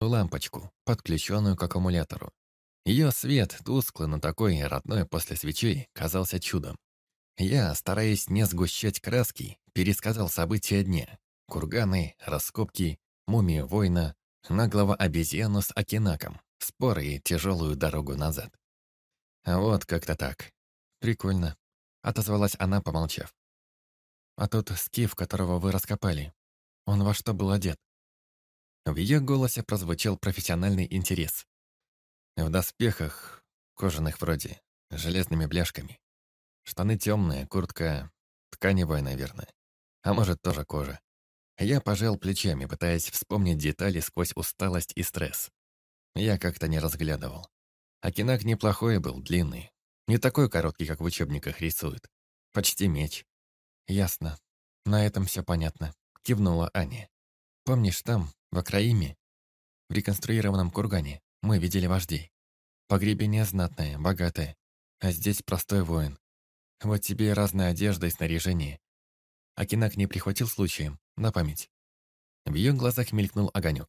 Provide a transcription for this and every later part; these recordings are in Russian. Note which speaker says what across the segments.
Speaker 1: лампочку, подключенную к аккумулятору. Ее свет, тусклый, но такой родной после свечей, казался чудом. Я, стараясь не сгущать краски, пересказал события дня. Курганы, раскопки, мумии воина, наглого обезьяну с окинаком, споры и тяжелую дорогу назад. Вот как-то так. Прикольно. Отозвалась она, помолчав. А тот скиф, которого вы раскопали, он во что был одет? В ее голосе прозвучал профессиональный интерес. В доспехах, кожаных вроде, железными бляшками. Штаны темные, куртка тканевая, наверное. А может, тоже кожа. Я пожал плечами, пытаясь вспомнить детали сквозь усталость и стресс. Я как-то не разглядывал. Акинак неплохой был, длинный. Не такой короткий, как в учебниках рисуют. Почти меч. Ясно. На этом все понятно. Кивнула Аня. Помнишь, там, в Акраиме, в реконструированном кургане, мы видели вождей. Погребение знатное, богатое. А здесь простой воин. Вот тебе и разная одежда и снаряжение. Акинак не прихватил случаем, на память. В ее глазах мелькнул огонек.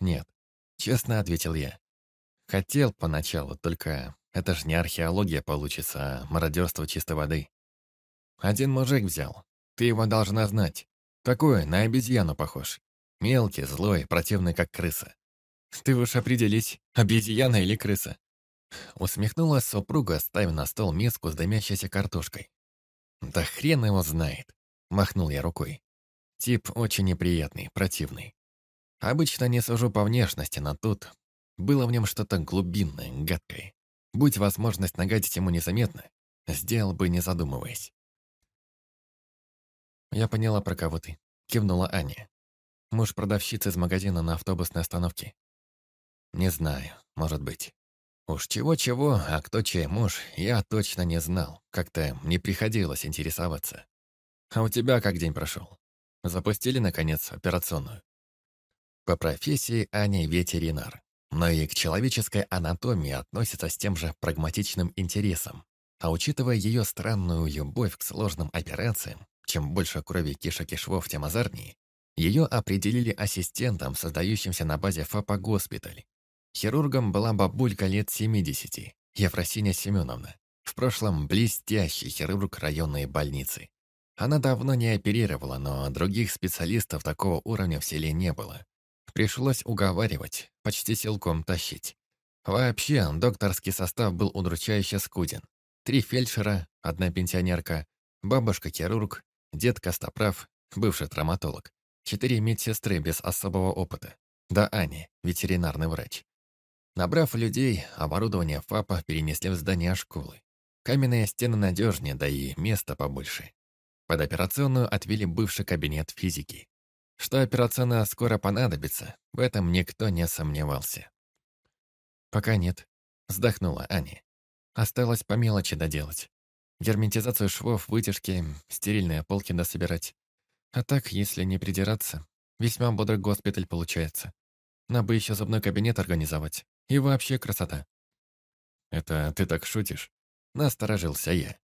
Speaker 1: «Нет», — честно ответил я. «Хотел поначалу, только это ж не археология получится, а мародерство чистой воды. Один мужик взял. Ты его должна знать. Такой, на обезьяну похож. Мелкий, злой, противный, как крыса. Ты уж определись, обезьяна или крыса. Усмехнулась супруга, ставя на стол миску с дымящейся картошкой. «Да хрен его знает!» — махнул я рукой. Тип очень неприятный, противный. Обычно не сужу по внешности, но тут было в нем что-то глубинное, гадкое. Будь возможность нагадить ему незаметно, сделал бы, не задумываясь. «Я поняла, про кого ты», — кивнула Аня. «Муж продавщицы из магазина на автобусной остановке». «Не знаю, может быть». Уж чего-чего, а кто чей муж, я точно не знал. Как-то не приходилось интересоваться. А у тебя как день прошел? Запустили, наконец, операционную? По профессии Аня ветеринар, но и к человеческой анатомии относится с тем же прагматичным интересом. А учитывая ее странную любовь к сложным операциям, чем больше крови кишек и швов, тем азарнее, ее определили ассистентом, создающимся на базе ФАПа госпиталь. Хирургом была бабулька лет 70, Ефросиня Семеновна. В прошлом блестящий хирург районной больницы. Она давно не оперировала, но других специалистов такого уровня в селе не было. Пришлось уговаривать, почти силком тащить. Вообще, докторский состав был удручающе скуден. Три фельдшера, одна пенсионерка, бабушка-хирург, дед Костоправ, бывший травматолог, четыре медсестры без особого опыта, да Аня, ветеринарный врач. Набрав людей, оборудование ФАПа перенесли в здание школы. Каменные стены надежнее, да и места побольше. Под операционную отвели бывший кабинет физики. Что операционная скоро понадобится, в этом никто не сомневался. «Пока нет», — вздохнула Аня. «Осталось по мелочи доделать. Герметизацию швов, вытяжки, стерильные полки дособирать. А так, если не придираться, весьма бодрый госпиталь получается. Надо бы еще зубной кабинет организовать. И вообще красота. Это ты так шутишь? Насторожился я.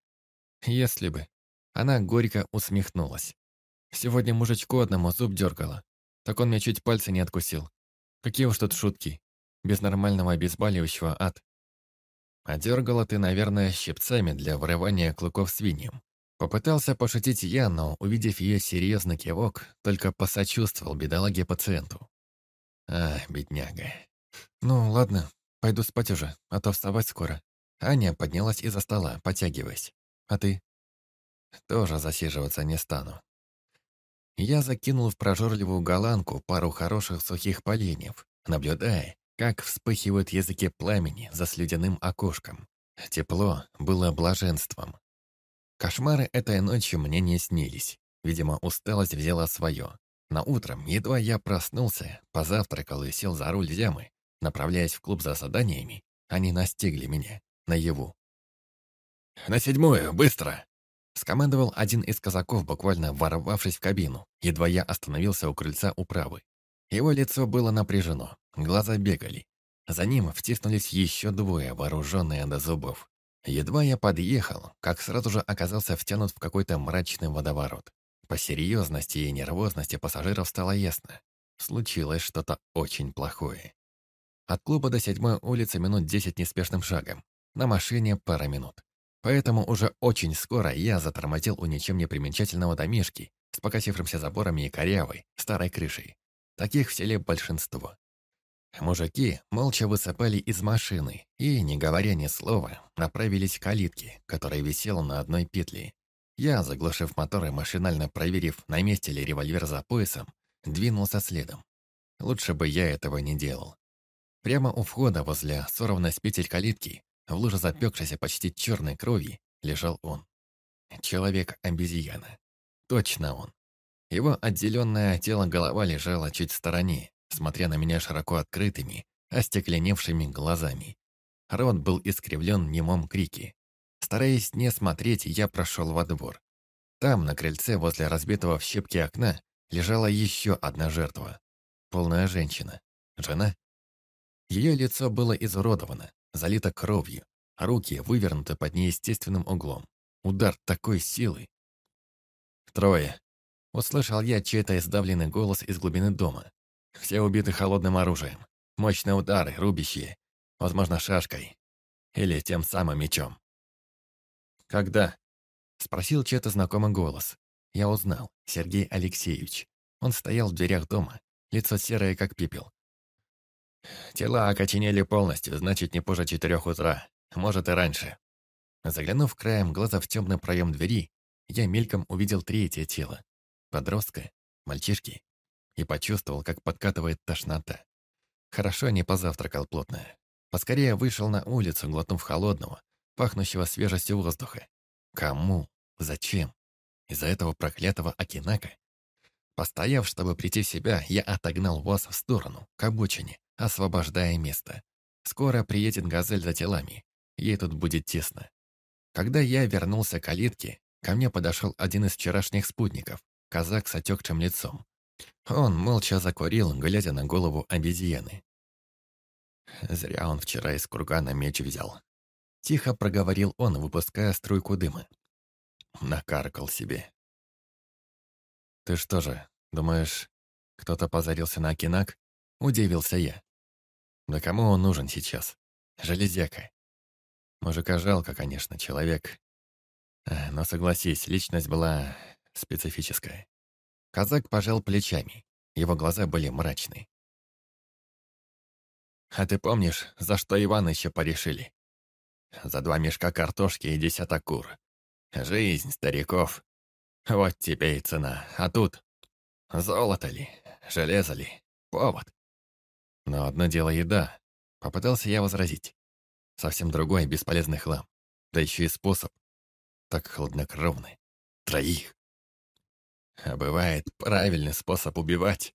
Speaker 1: Если бы. Она горько усмехнулась. Сегодня мужичку одному зуб дергала. Так он мне чуть пальцы не откусил. Какие уж тут шутки. Без нормального обезболивающего ад. А дергала ты, наверное, щипцами для вырывания клыков свиньям. Попытался пошутить я, но, увидев ее серьезный кивок, только посочувствовал бедолаге пациенту. А, бедняга. «Ну, ладно, пойду спать уже, а то вставать скоро». Аня поднялась из-за стола, потягиваясь. «А ты?» «Тоже засиживаться не стану». Я закинул в прожорливую голландку пару хороших сухих поленьев, наблюдая, как вспыхивают языки пламени за слюдяным окошком. Тепло было блаженством. Кошмары этой ночью мне не снились. Видимо, усталость взяла свое. На утром, едва я проснулся, позавтракал и сел за руль зямы, Направляясь в клуб за заданиями, они настигли меня, наяву. «На седьмую, быстро!» Скомандовал один из казаков, буквально ворвавшись в кабину, едва я остановился у крыльца управы. Его лицо было напряжено, глаза бегали. За ним втиснулись еще двое, вооруженные до зубов. Едва я подъехал, как сразу же оказался втянут в какой-то мрачный водоворот. По серьезности и нервозности пассажиров стало ясно. случилось что-то очень плохое. От клуба до седьмой улицы минут десять неспешным шагом. На машине пара минут. Поэтому уже очень скоро я затормозил у ничем не примечательного домишки с покосившимся заборами и корявой, старой крышей. Таких в селе большинство. Мужики молча высыпали из машины и, не говоря ни слова, направились к калитке, которая висела на одной петле. Я, заглушив мотор и машинально проверив, на месте ли револьвер за поясом, двинулся следом. Лучше бы я этого не делал. Прямо у входа, возле сорванной с петель калитки, в луже запекшейся почти черной крови, лежал он. Человек-обезьяна. Точно он. Его отделенное тело голова лежала чуть в стороне, смотря на меня широко открытыми, остекленевшими глазами. Рот был искривлен немом крике. Стараясь не смотреть, я прошел во двор. Там, на крыльце, возле разбитого в щепки окна, лежала еще одна жертва. Полная женщина. Жена? Ее лицо было изуродовано, залито кровью, руки вывернуты под неестественным углом. Удар такой силы. «Трое», — услышал я чей-то издавленный голос из глубины дома. Все убиты холодным оружием. Мощные удары, рубящие. Возможно, шашкой. Или тем самым мечом. «Когда?» — спросил чей-то знакомый голос. Я узнал. Сергей Алексеевич. Он стоял в дверях дома. Лицо серое, как пепел. Тела окоченели полностью, значит, не позже четырех утра. Может, и раньше. Заглянув краем глаза в темный проем двери, я мельком увидел третье тело. Подростка, мальчишки и почувствовал, как подкатывает тошнота. Хорошо не позавтракал плотно. Поскорее вышел на улицу, глотнув холодного, пахнущего свежестью воздуха. Кому? Зачем? Из-за этого проклятого Акинака? Постояв, чтобы прийти в себя, я отогнал ВОЗ в сторону, к обочине, освобождая место. Скоро приедет газель за телами. Ей тут будет тесно. Когда я вернулся к калитке, ко мне подошел один из вчерашних спутников, казак с отекшим лицом. Он молча закурил, глядя на голову обезьяны. Зря он вчера из кургана меч взял. Тихо проговорил он, выпуская струйку дыма. Накаркал себе. «Ты что же, думаешь, кто-то позарился на Акинак?» Удивился я. «Да кому он нужен сейчас? Железяка. Мужика жалко, конечно, человек. Э, но согласись, личность была специфическая. Казак пожал плечами. Его глаза были мрачны. «А ты помнишь, за что Иваныча порешили? За два мешка картошки и десяток кур. Жизнь стариков. Вот тебе и цена. А тут золото ли, железо ли, повод. Но одно дело еда. Попытался я возразить. Совсем другой бесполезный хлам. Да еще и способ. Так хладнокровный. Троих. А бывает правильный способ убивать?»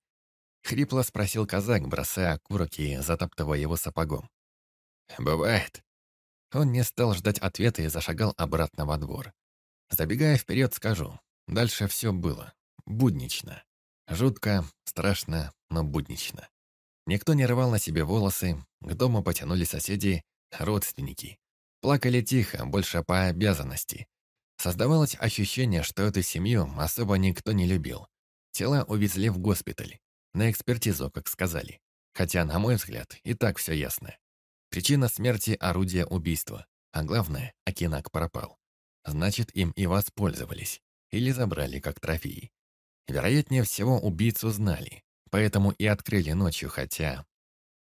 Speaker 1: Хрипло спросил казак, бросая окурок и затаптывая его сапогом. «Бывает». Он не стал ждать ответа и зашагал обратно во двор. Забегая вперед, скажу. Дальше все было. Буднично. Жутко, страшно, но буднично. Никто не рвал на себе волосы, к дому потянули соседи, родственники. Плакали тихо, больше по обязанности. Создавалось ощущение, что эту семью особо никто не любил. Тела увезли в госпиталь. На экспертизу, как сказали. Хотя, на мой взгляд, и так все ясно. Причина смерти – орудие убийства. А главное, Акинак пропал. Значит, им и воспользовались. Или забрали как трофеи. Вероятнее всего, убийцу знали. Поэтому и открыли ночью, хотя...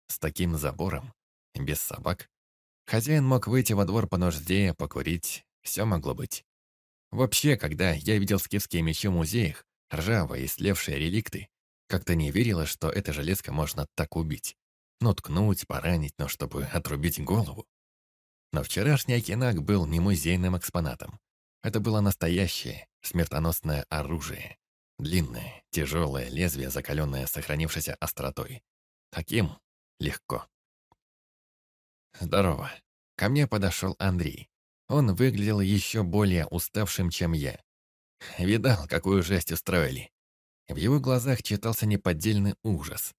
Speaker 1: С таким забором, без собак. Хозяин мог выйти во двор по нужде, покурить. Все могло быть. Вообще, когда я видел скифские мечи в музеях, ржавые и слевшие реликты, как-то не верила, что это железка можно так убить. Ну, ткнуть, поранить, но чтобы отрубить голову. Но вчерашний Акинак был не музейным экспонатом. Это было настоящее, смертоносное оружие. Длинное, тяжелое лезвие, закаленное сохранившейся остротой. Таким легко. Здорово. Ко мне подошел Андрей. Он выглядел еще более уставшим, чем я. Видал, какую жесть устроили. В его глазах читался неподдельный ужас.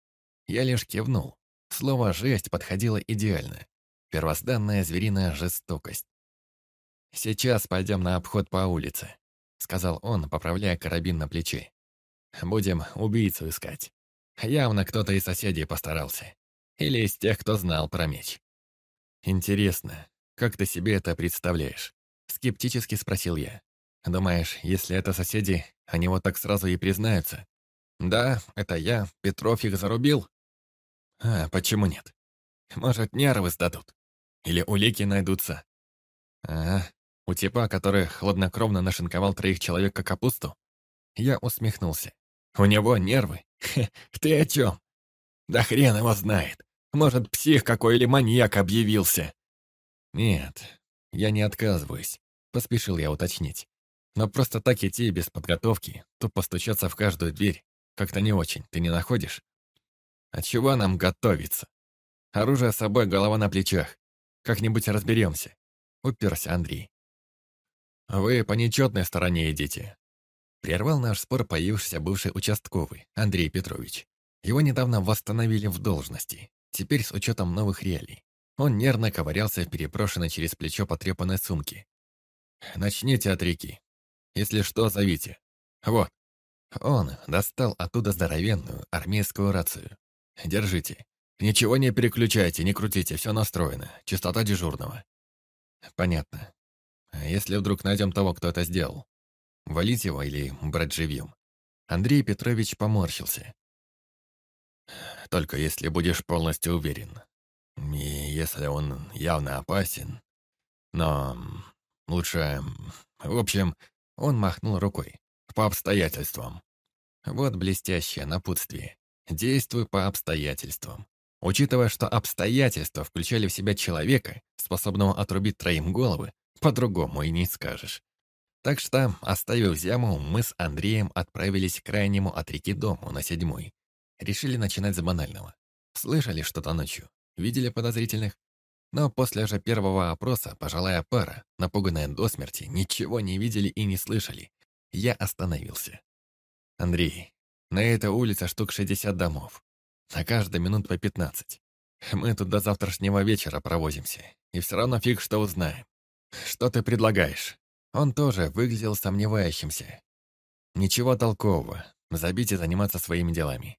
Speaker 1: Я лишь кивнул. Слово «жесть» подходило идеально. Первозданная звериная жестокость. «Сейчас пойдем на обход по улице», — сказал он, поправляя карабин на плече. «Будем убийцу искать. Явно кто-то из соседей постарался. Или из тех, кто знал про меч. Интересно, как ты себе это представляешь? Скептически спросил я. Думаешь, если это соседи, они вот так сразу и признаются? Да, это я, Петров их зарубил. А почему нет? Может, нервы сдадут? Или улики найдутся? Ага, у типа, который хладнокровно нашинковал троих человек как капусту? Я усмехнулся. У него нервы? Хе, ты о чем? Да хрен его знает. Может, псих какой или маньяк объявился. Нет, я не отказываюсь, поспешил я уточнить. Но просто так идти без подготовки, то постучаться в каждую дверь, как-то не очень, ты не находишь? А чего нам готовиться? Оружие с собой, голова на плечах. Как-нибудь разберемся. Уперся Андрей. Вы по нечетной стороне идите. Прервал наш спор появившийся бывший участковый, Андрей Петрович. Его недавно восстановили в должности, теперь с учетом новых реалий. Он нервно ковырялся в переброшенной через плечо потрепанной сумке. «Начните от реки. Если что, зовите. Вот, он достал оттуда здоровенную армейскую рацию. «Держите. Ничего не переключайте, не крутите, все настроено. Частота дежурного». «Понятно. А если вдруг найдем того, кто это сделал? Валить его или брать живьем?» Андрей Петрович поморщился. «Только если будешь полностью уверен. И если он явно опасен. Но лучше... В общем, он махнул рукой по обстоятельствам. Вот блестящее напутствие. Действуй по обстоятельствам. Учитывая, что обстоятельства включали в себя человека, способного отрубить троим головы, по-другому и не скажешь. Так что, оставив зяму, мы с Андреем отправились к крайнему от реки дому на седьмой. Решили начинать с банального. Слышали что-то ночью? Видели подозрительных? Но после же первого опроса пожилая пара, напуганная до смерти, ничего не видели и не слышали. Я остановился. «Андрей, на этой улице штук 60 домов. На каждой минут по 15. Мы тут до завтрашнего вечера провозимся, и все равно фиг что узнаем. Что ты предлагаешь?» Он тоже выглядел сомневающимся. «Ничего толкового. Забить и заниматься своими делами.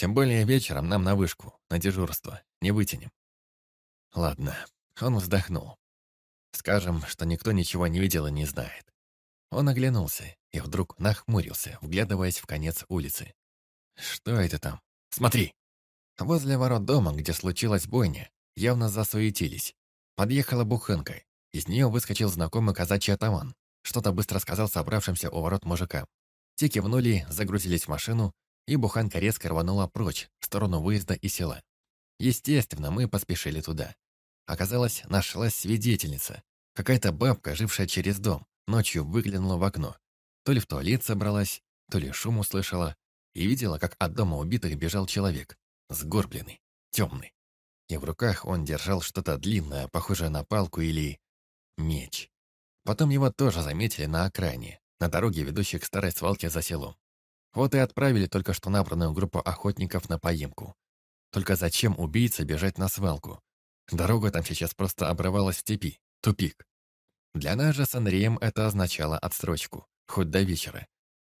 Speaker 1: Тем более вечером нам на вышку, на дежурство. Не вытянем». «Ладно». Он вздохнул. «Скажем, что никто ничего не видел и не знает. Он оглянулся и вдруг нахмурился, вглядываясь в конец улицы. «Что это там? Смотри!» Возле ворот дома, где случилась бойня, явно засуетились. Подъехала буханка. Из нее выскочил знакомый казачий атаман. Что-то быстро сказал собравшимся у ворот мужикам. Те кивнули, загрузились в машину, и буханка резко рванула прочь, в сторону выезда и села. Естественно, мы поспешили туда. Оказалось, нашлась свидетельница. Какая-то бабка, жившая через дом, Ночью выглянула в окно. То ли в туалет собралась, то ли шум услышала. И видела, как от дома убитых бежал человек. Сгорбленный, темный. И в руках он держал что-то длинное, похожее на палку или... меч. Потом его тоже заметили на окраине, на дороге, ведущей к старой свалке за селом. Вот и отправили только что набранную группу охотников на поимку. Только зачем убийце бежать на свалку? Дорога там сейчас просто обрывалась в степи. Тупик. Для нас же с Андреем это означало отсрочку, хоть до вечера.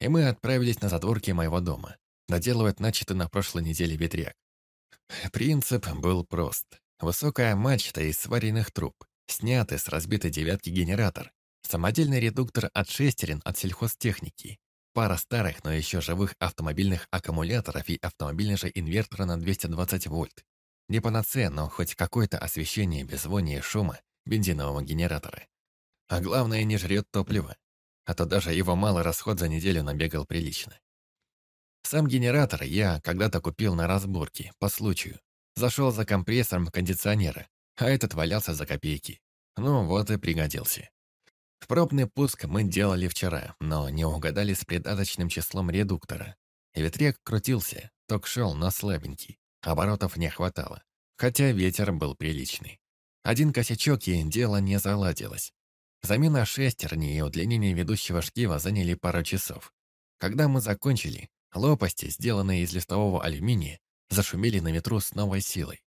Speaker 1: И мы отправились на задворки моего дома, доделывать начатый на прошлой неделе ветряк. Принцип был прост. Высокая мачта из сваренных труб, снятый с разбитой девятки генератор, самодельный редуктор от шестерен от сельхозтехники, пара старых, но еще живых автомобильных аккумуляторов и автомобильный же инвертор на 220 вольт. Не панацея, но хоть какое-то освещение без вони и шума бензинового генератора. А главное, не жрет топливо. А то даже его малый расход за неделю набегал прилично. Сам генератор я когда-то купил на разборке, по случаю. Зашел за компрессором кондиционера, а этот валялся за копейки. Ну вот и пригодился. Пробный пуск мы делали вчера, но не угадали с придаточным числом редуктора. Ветряк крутился, ток шел, но слабенький. Оборотов не хватало, хотя ветер был приличный. Один косячок, и дело не заладилось. Замена шестерни и удлинение ведущего шкива заняли пару часов. Когда мы закончили, лопасти, сделанные из листового алюминия, зашумели на ветру с новой силой.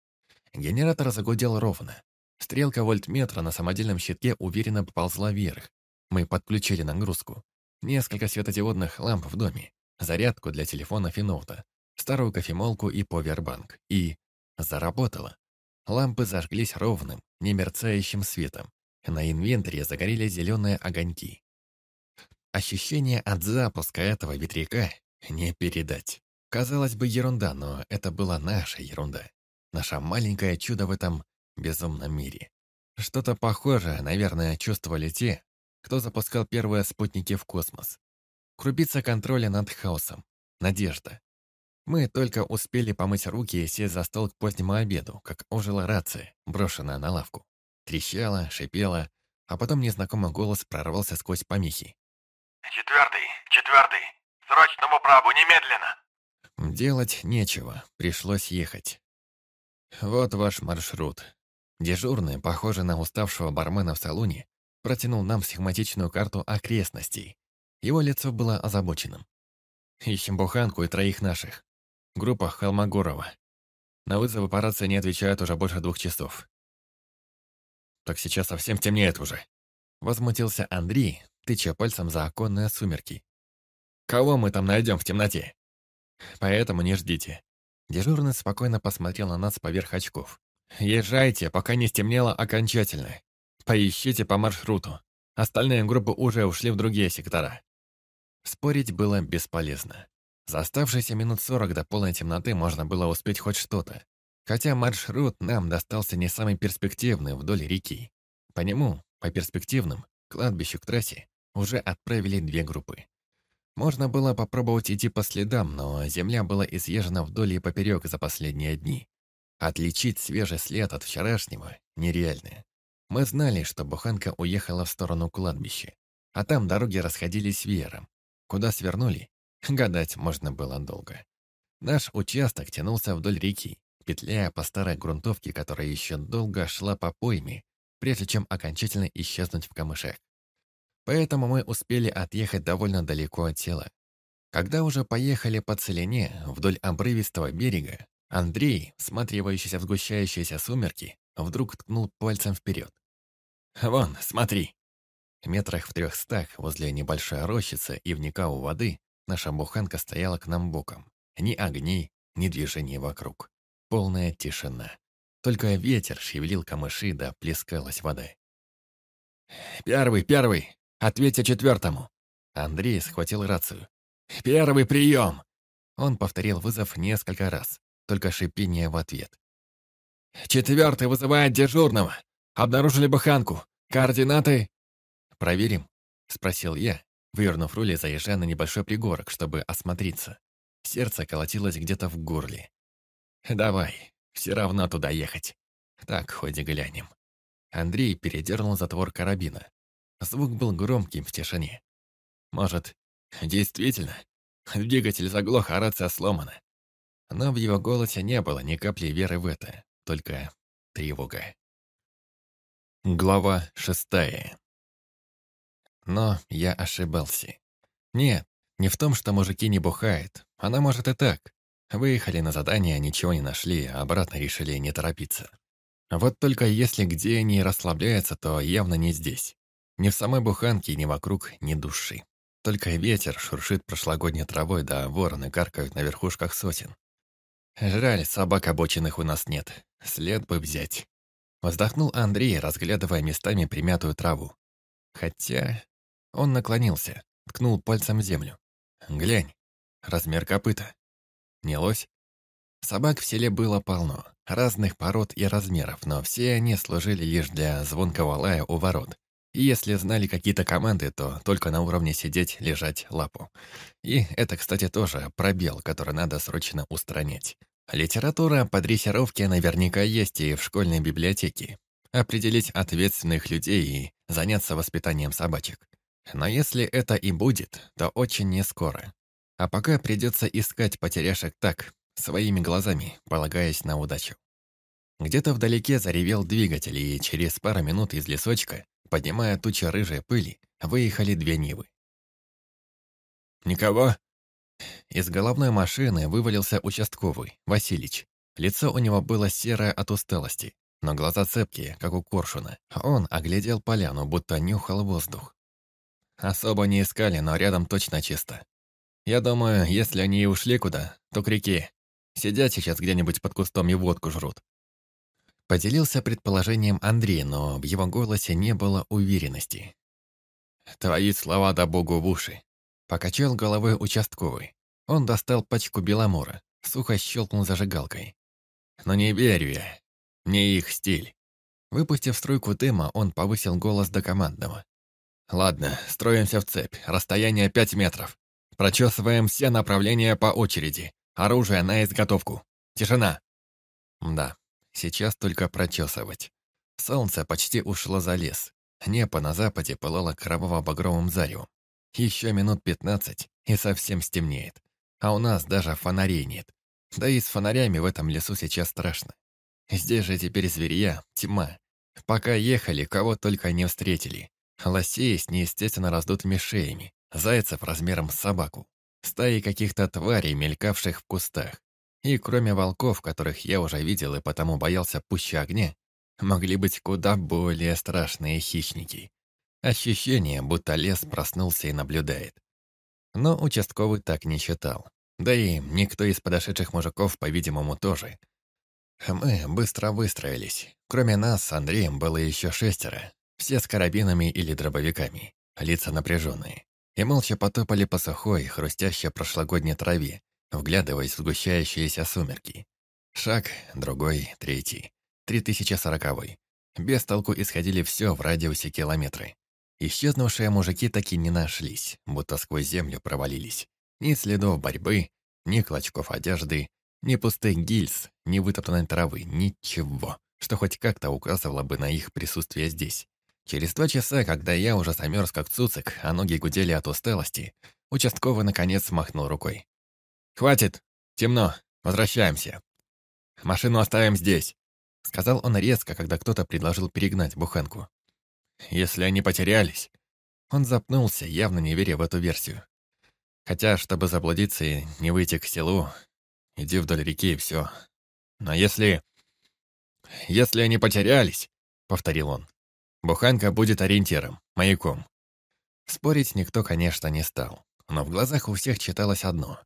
Speaker 1: Генератор загудел ровно. Стрелка вольтметра на самодельном щитке уверенно поползла вверх. Мы подключили нагрузку. Несколько светодиодных ламп в доме, зарядку для телефона и ноута. старую кофемолку и повербанк. И заработало. Лампы зажглись ровным, немерцающим светом. На инвентаре загорелись зеленые огоньки. Ощущение от запуска этого ветряка не передать. Казалось бы, ерунда, но это была наша ерунда. Наше маленькое чудо в этом безумном мире. Что-то похожее, наверное, чувствовали те, кто запускал первые спутники в космос. Крупица контроля над хаосом. Надежда. Мы только успели помыть руки и сесть за стол к позднему обеду, как ожила рация, брошенная на лавку. Трещала, шипела, а потом незнакомый голос прорвался сквозь помехи.
Speaker 2: «Четвертый, четвертый, срочному праву, немедленно!»
Speaker 1: Делать нечего, пришлось ехать. Вот ваш маршрут. Дежурный, похожий на уставшего бармена в салоне, протянул нам схематичную карту окрестностей. Его лицо было озабоченным. Ищем буханку и троих наших. Группа Холмогорова. На вызовы по рации не отвечают уже больше двух часов. Так сейчас совсем темнеет уже. Возмутился Андрей, тыча пальцем за оконные сумерки. Кого мы там найдем в темноте? Поэтому не ждите. Дежурный спокойно посмотрел на нас поверх очков. Езжайте, пока не стемнело окончательно. Поищите по маршруту. Остальные группы уже ушли в другие сектора. Спорить было бесполезно. За оставшиеся минут сорок до полной темноты можно было успеть хоть что-то. Хотя маршрут нам достался не самый перспективный вдоль реки. По нему, по перспективным, кладбищу к трассе, уже отправили две группы. Можно было попробовать идти по следам, но земля была изъезжена вдоль и поперек за последние дни. Отличить свежий след от вчерашнего нереально. Мы знали, что буханка уехала в сторону кладбища, а там дороги расходились веером. Куда свернули, гадать можно было долго. Наш участок тянулся вдоль реки, петляя по старой грунтовке, которая еще долго шла по пойме, прежде чем окончательно исчезнуть в камышах. Поэтому мы успели отъехать довольно далеко от тела. Когда уже поехали по целине вдоль обрывистого берега, Андрей, всматривающийся в сгущающиеся сумерки, вдруг ткнул пальцем вперед. «Вон, смотри!» Метрах в трехстах возле небольшой рощицы и вника у воды наша буханка стояла к нам боком. Ни огней, ни движений вокруг. Полная тишина. Только ветер шевелил камыши, да плескалась вода. «Первый, первый! Ответьте четвертому!» Андрей схватил рацию. «Первый прием!» Он повторил вызов несколько раз только шипение в ответ. «Четвертый вызывает дежурного. Обнаружили буханку. Координаты...» «Проверим?» — спросил я, вывернув руль и заезжая на небольшой пригорок, чтобы осмотреться. Сердце колотилось где-то в горле. «Давай, все равно туда ехать. Так, хоть и глянем». Андрей передернул затвор карабина. Звук был громким в тишине. «Может, действительно, двигатель заглох, а рация сломана. Но в его голосе не было ни капли веры в это, только тревога. Глава шестая. Но я ошибался. Нет, не в том, что мужики не бухают. Она может и так. Выехали на задание, ничего не нашли, а обратно решили не торопиться. Вот только если где они расслабляются, то явно не здесь. Ни в самой буханке, ни вокруг, ни души. Только ветер шуршит прошлогодней травой, да вороны каркают на верхушках сосен. Жаль, собак обоченных у нас нет. След бы взять. Вздохнул Андрей, разглядывая местами примятую траву. Хотя... Он наклонился, ткнул пальцем в землю. «Глянь, размер копыта. Не лось?» Собак в селе было полно, разных пород и размеров, но все они служили лишь для звонкого лая у ворот. Если знали какие-то команды, то только на уровне сидеть, лежать, лапу. И это, кстати, тоже пробел, который надо срочно устранять. Литература по дрессировке наверняка есть и в школьной библиотеке. Определить ответственных людей и заняться воспитанием собачек. Но если это и будет, то очень не скоро. А пока придется искать потеряшек так, своими глазами, полагаясь на удачу. Где-то вдалеке заревел двигатель, и через пару минут из лесочка, поднимая тучи рыжей пыли, выехали две Нивы. «Никого?» Из головной машины вывалился участковый, Василич. Лицо у него было серое от усталости, но глаза цепкие, как у коршуна. Он оглядел поляну, будто нюхал воздух. Особо не искали, но рядом точно чисто. Я думаю, если они и ушли куда, то к реке. Сидят сейчас где-нибудь под кустом и водку жрут. Поделился предположением Андрей, но в его голосе не было уверенности. «Твои слова да богу в уши!» Покачал головой участковый. Он достал пачку беломора, сухо щелкнул зажигалкой. «Но не верю я. Не их стиль». Выпустив струйку дыма, он повысил голос до командного. «Ладно, строимся в цепь. Расстояние пять метров. Прочесываем все направления по очереди. Оружие на изготовку. Тишина!» Да, Сейчас только прочесывать. Солнце почти ушло за лес. Небо на западе пылало кроваво-багровым заревом. Еще минут пятнадцать, и совсем стемнеет. А у нас даже фонарей нет. Да и с фонарями в этом лесу сейчас страшно. Здесь же теперь зверья, тьма. Пока ехали, кого только не встретили. Лосей с неестественно раздутыми шеями, зайцев размером с собаку, стаи каких-то тварей, мелькавших в кустах. И кроме волков, которых я уже видел и потому боялся пуще огня, могли быть куда более страшные хищники. Ощущение, будто лес проснулся и наблюдает. Но участковый так не считал. Да и никто из подошедших мужиков, по-видимому, тоже. Мы быстро выстроились. Кроме нас с Андреем было еще шестеро. Все с карабинами или дробовиками. Лица напряженные. И молча потопали по сухой, хрустящей прошлогодней траве, вглядываясь в сгущающиеся сумерки. Шаг, другой, третий. Три тысячи сороковой. Без толку исходили все в радиусе километры. Исчезнувшие мужики таки не нашлись, будто сквозь землю провалились. Ни следов борьбы, ни клочков одежды, ни пустых гильз, ни вытоптанной травы, ничего, что хоть как-то указывало бы на их присутствие здесь. Через два часа, когда я уже замерз как цуцик, а ноги гудели от усталости, участковый наконец махнул рукой. «Хватит! Темно! Возвращаемся! Машину оставим здесь!» Сказал он резко, когда кто-то предложил перегнать буханку. «Если они потерялись...» Он запнулся, явно не веря в эту версию. Хотя, чтобы заблудиться и не выйти к селу, иди вдоль реки и все. Но если... Если они потерялись, — повторил он, — буханка будет ориентиром, маяком. Спорить никто, конечно, не стал, но в глазах у всех читалось одно.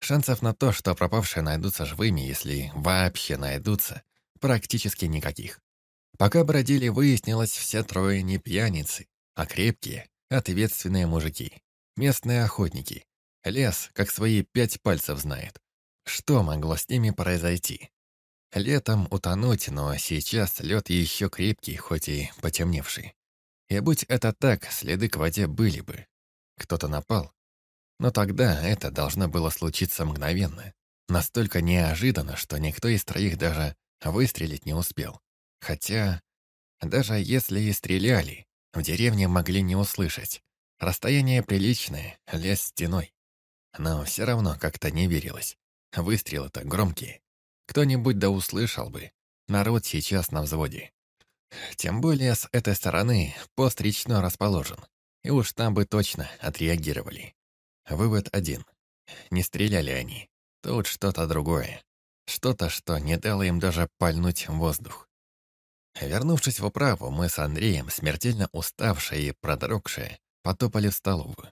Speaker 1: Шансов на то, что пропавшие найдутся живыми, если вообще найдутся, практически никаких. Пока бродили, выяснилось, все трое не пьяницы, а крепкие, ответственные мужики. Местные охотники. Лес, как свои пять пальцев знает. Что могло с ними произойти? Летом утонуть, но сейчас лед еще крепкий, хоть и потемневший. И будь это так, следы к воде были бы. Кто-то напал, но тогда это должно было случиться мгновенно. Настолько неожиданно, что никто из троих даже выстрелить не успел. Хотя, даже если и стреляли, в деревне могли не услышать. Расстояние приличное, лес стеной. Но все равно как-то не верилось. Выстрелы-то громкие. Кто-нибудь да услышал бы. Народ сейчас на взводе. Тем более с этой стороны пост речно расположен. И уж там бы точно отреагировали. Вывод один. Не стреляли они. Тут что-то другое. Что-то, что не дало им даже пальнуть воздух. Вернувшись в управу, мы с Андреем, смертельно уставшие и продрогшие, потопали в столовую.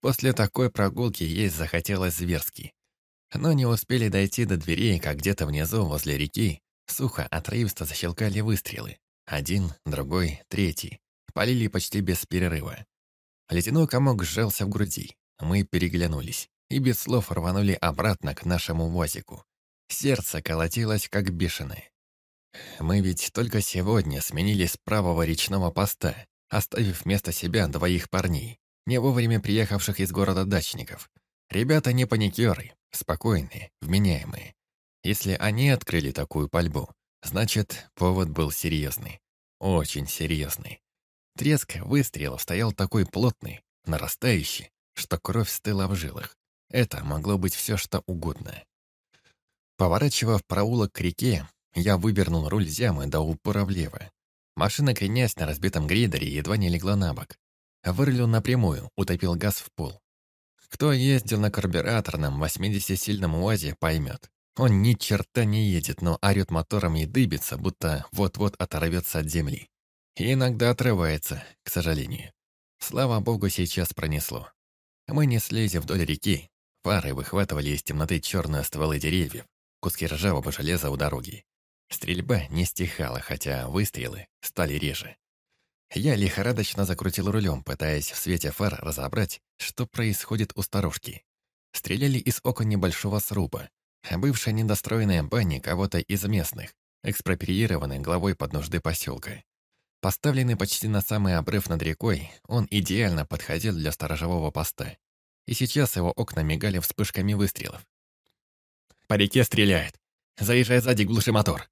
Speaker 1: После такой прогулки есть захотелось зверски. Но не успели дойти до дверей, как где-то внизу, возле реки, сухо, отрывисто защелкали выстрелы. Один, другой, третий. Полили почти без перерыва. Ледяной комок сжался в груди. Мы переглянулись и без слов рванули обратно к нашему УАЗику. Сердце колотилось, как бешеное. Мы ведь только сегодня сменили с правого речного поста, оставив вместо себя двоих парней, не вовремя приехавших из города дачников. Ребята не паникеры, спокойные, вменяемые. Если они открыли такую пальбу, значит, повод был серьезный. Очень серьезный. Треск выстрелов стоял такой плотный, нарастающий, что кровь стыла в жилах. Это могло быть все, что угодно. Поворачивая в проулок к реке, я вывернул руль зямы до упора влево. Машина, кренясь на разбитом грейдере, едва не легла на бок. Вырулил напрямую, утопил газ в пол. Кто ездил на карбюраторном 80-сильном УАЗе, поймет. Он ни черта не едет, но орёт мотором и дыбится, будто вот-вот оторвется от земли. И иногда отрывается, к сожалению. Слава богу, сейчас пронесло. Мы неслись вдоль реки. Фары выхватывали из темноты черные стволы деревьев, куски ржавого железа у дороги. Стрельба не стихала, хотя выстрелы стали реже. Я лихорадочно закрутил рулем, пытаясь в свете фар разобрать, что происходит у старушки. Стреляли из окон небольшого сруба. Бывшая недостроенная баня кого-то из местных, экспроприированной главой под нужды поселка. Поставленный почти на самый обрыв над рекой, он идеально подходил для сторожевого поста. И сейчас его окна мигали вспышками выстрелов. «По реке стреляет! Заезжай сзади, глуши мотор!»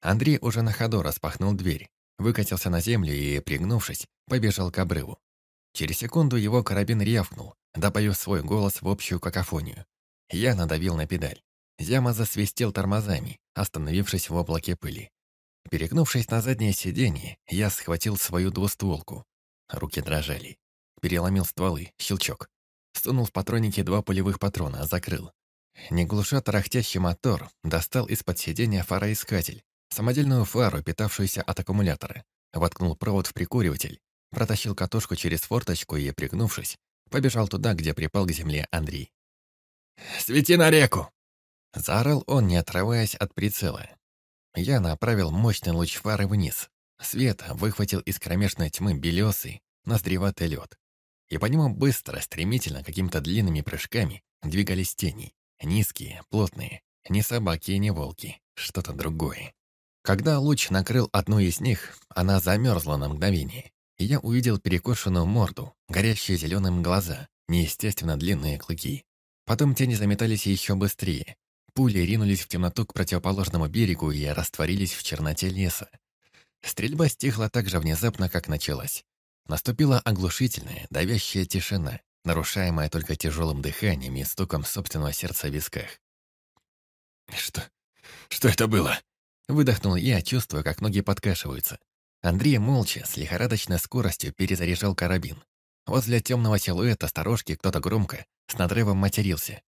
Speaker 1: Андрей уже на ходу распахнул дверь, выкатился на землю и, пригнувшись, побежал к обрыву. Через секунду его карабин рявкнул, добавив свой голос в общую какофонию. Я надавил на педаль. Зяма засвистел тормозами, остановившись в облаке пыли. Перегнувшись на заднее сиденье, я схватил свою двустволку. Руки дрожали. Переломил стволы, щелчок. Сунул в патронники два пулевых патрона, закрыл. Не глуша тарахтящий мотор, достал из-под сиденья фароискатель, самодельную фару, питавшуюся от аккумулятора. Воткнул провод в прикуриватель, протащил катушку через форточку и, пригнувшись, побежал туда, где припал к земле Андрей. «Свети на реку!» Заорал он, не отрываясь от прицела. Я направил мощный луч фары вниз. Свет выхватил из кромешной тьмы белесый, ноздреватый лед. И по нему быстро, стремительно, какими-то длинными прыжками двигались тени. Низкие, плотные. Не собаки и не волки. Что-то другое. Когда луч накрыл одну из них, она замерзла на мгновение. И я увидел перекошенную морду, горящие зеленым глаза, неестественно длинные клыки. Потом тени заметались еще быстрее, Пули ринулись в темноту к противоположному берегу и растворились в черноте леса. Стрельба стихла так же внезапно, как началась. Наступила оглушительная, давящая тишина, нарушаемая только тяжелым дыханием и стуком собственного сердца в висках. «Что? Что это было?» Выдохнул я, чувствуя, как ноги подкашиваются. Андрей молча, с лихорадочной скоростью перезаряжал карабин. Возле темного силуэта сторожки кто-то громко, с надрывом матерился.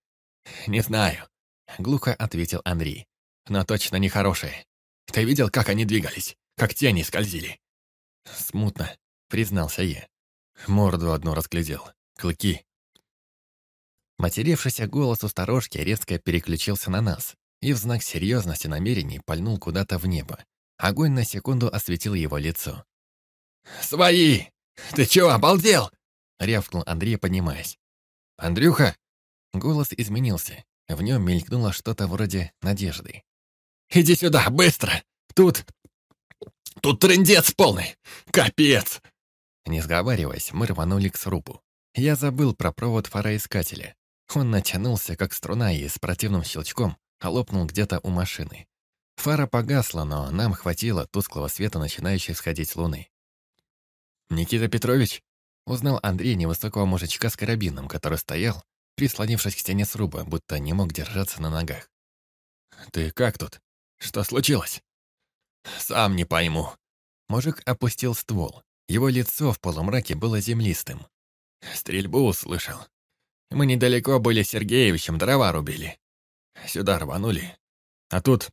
Speaker 1: «Не знаю. Глухо ответил Андрей. Но точно нехорошие. Ты видел, как они двигались? Как тени скользили? Смутно, признался я. Морду одну разглядел. Клыки. Матеревшийся голос у сторожки резко переключился на нас и в знак серьезности намерений пальнул куда-то в небо. Огонь на секунду осветил его лицо. «Свои! Ты чего, обалдел?» — рявкнул Андрей, поднимаясь. «Андрюха!» Голос изменился, в нем мелькнуло что-то вроде надежды. «Иди сюда, быстро! Тут... тут трындец полный! Капец!» Не сговариваясь, мы рванули к срубу. Я забыл про провод фароискателя. Он натянулся, как струна, и с противным щелчком лопнул где-то у машины. Фара погасла, но нам хватило тусклого света, начинающей сходить луны. «Никита Петрович?» — узнал Андрей невысокого мужичка с карабином, который стоял, прислонившись к стене сруба, будто не мог держаться на ногах. «Ты как тут? Что случилось?» «Сам не пойму». Мужик опустил ствол. Его лицо в полумраке было землистым. Стрельбу услышал. Мы недалеко были с Сергеевичем, дрова рубили. Сюда рванули. А тут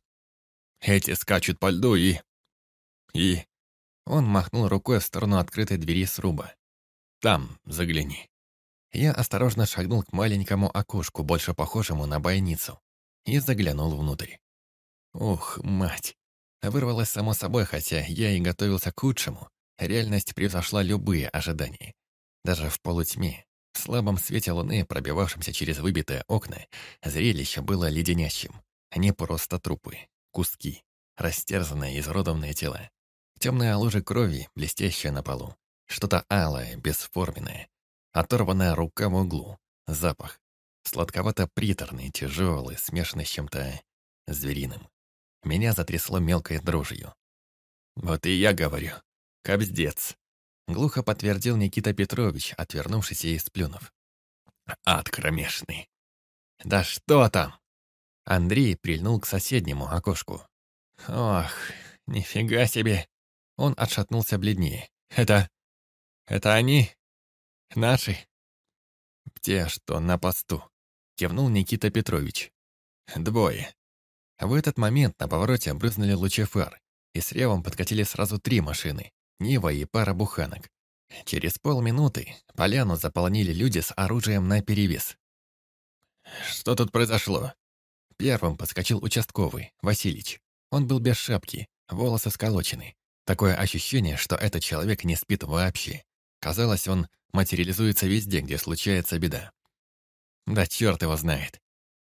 Speaker 1: эти скачут по льду и... И... Он махнул рукой в сторону открытой двери сруба. «Там, загляни». Я осторожно шагнул к маленькому окошку, больше похожему на бойницу, и заглянул внутрь. Ух, мать! Вырвалось само собой, хотя я и готовился к худшему. Реальность превзошла любые ожидания. Даже в полутьме, в слабом свете луны, пробивавшемся через выбитые окна, зрелище было леденящим. Не просто трупы, куски, растерзанные, изродованные тела. Темные лужи крови, блестящие на полу. Что-то алое, бесформенное, Оторванная рука в углу. Запах. Сладковато-приторный, тяжелый, смешанный с чем-то звериным. Меня затрясло мелкой дрожью. «Вот и я говорю. Кобздец!» Глухо подтвердил Никита Петрович, отвернувшись и сплюнув. «Ад кромешный!» «Да что там?» Андрей прильнул к соседнему окошку. «Ох, нифига себе!» Он отшатнулся бледнее. «Это... это они?» «Наши?» «Те, что на посту», — кивнул Никита Петрович. «Двое». В этот момент на повороте брызнули лучи фар, и с ревом подкатили сразу три машины — Нива и пара буханок. Через полминуты поляну заполонили люди с оружием наперевес. Что тут произошло?» Первым подскочил участковый, Василич. Он был без шапки, волосы сколочены. Такое ощущение, что этот человек не спит вообще. Казалось, он материализуется везде, где случается беда. Да черт его знает.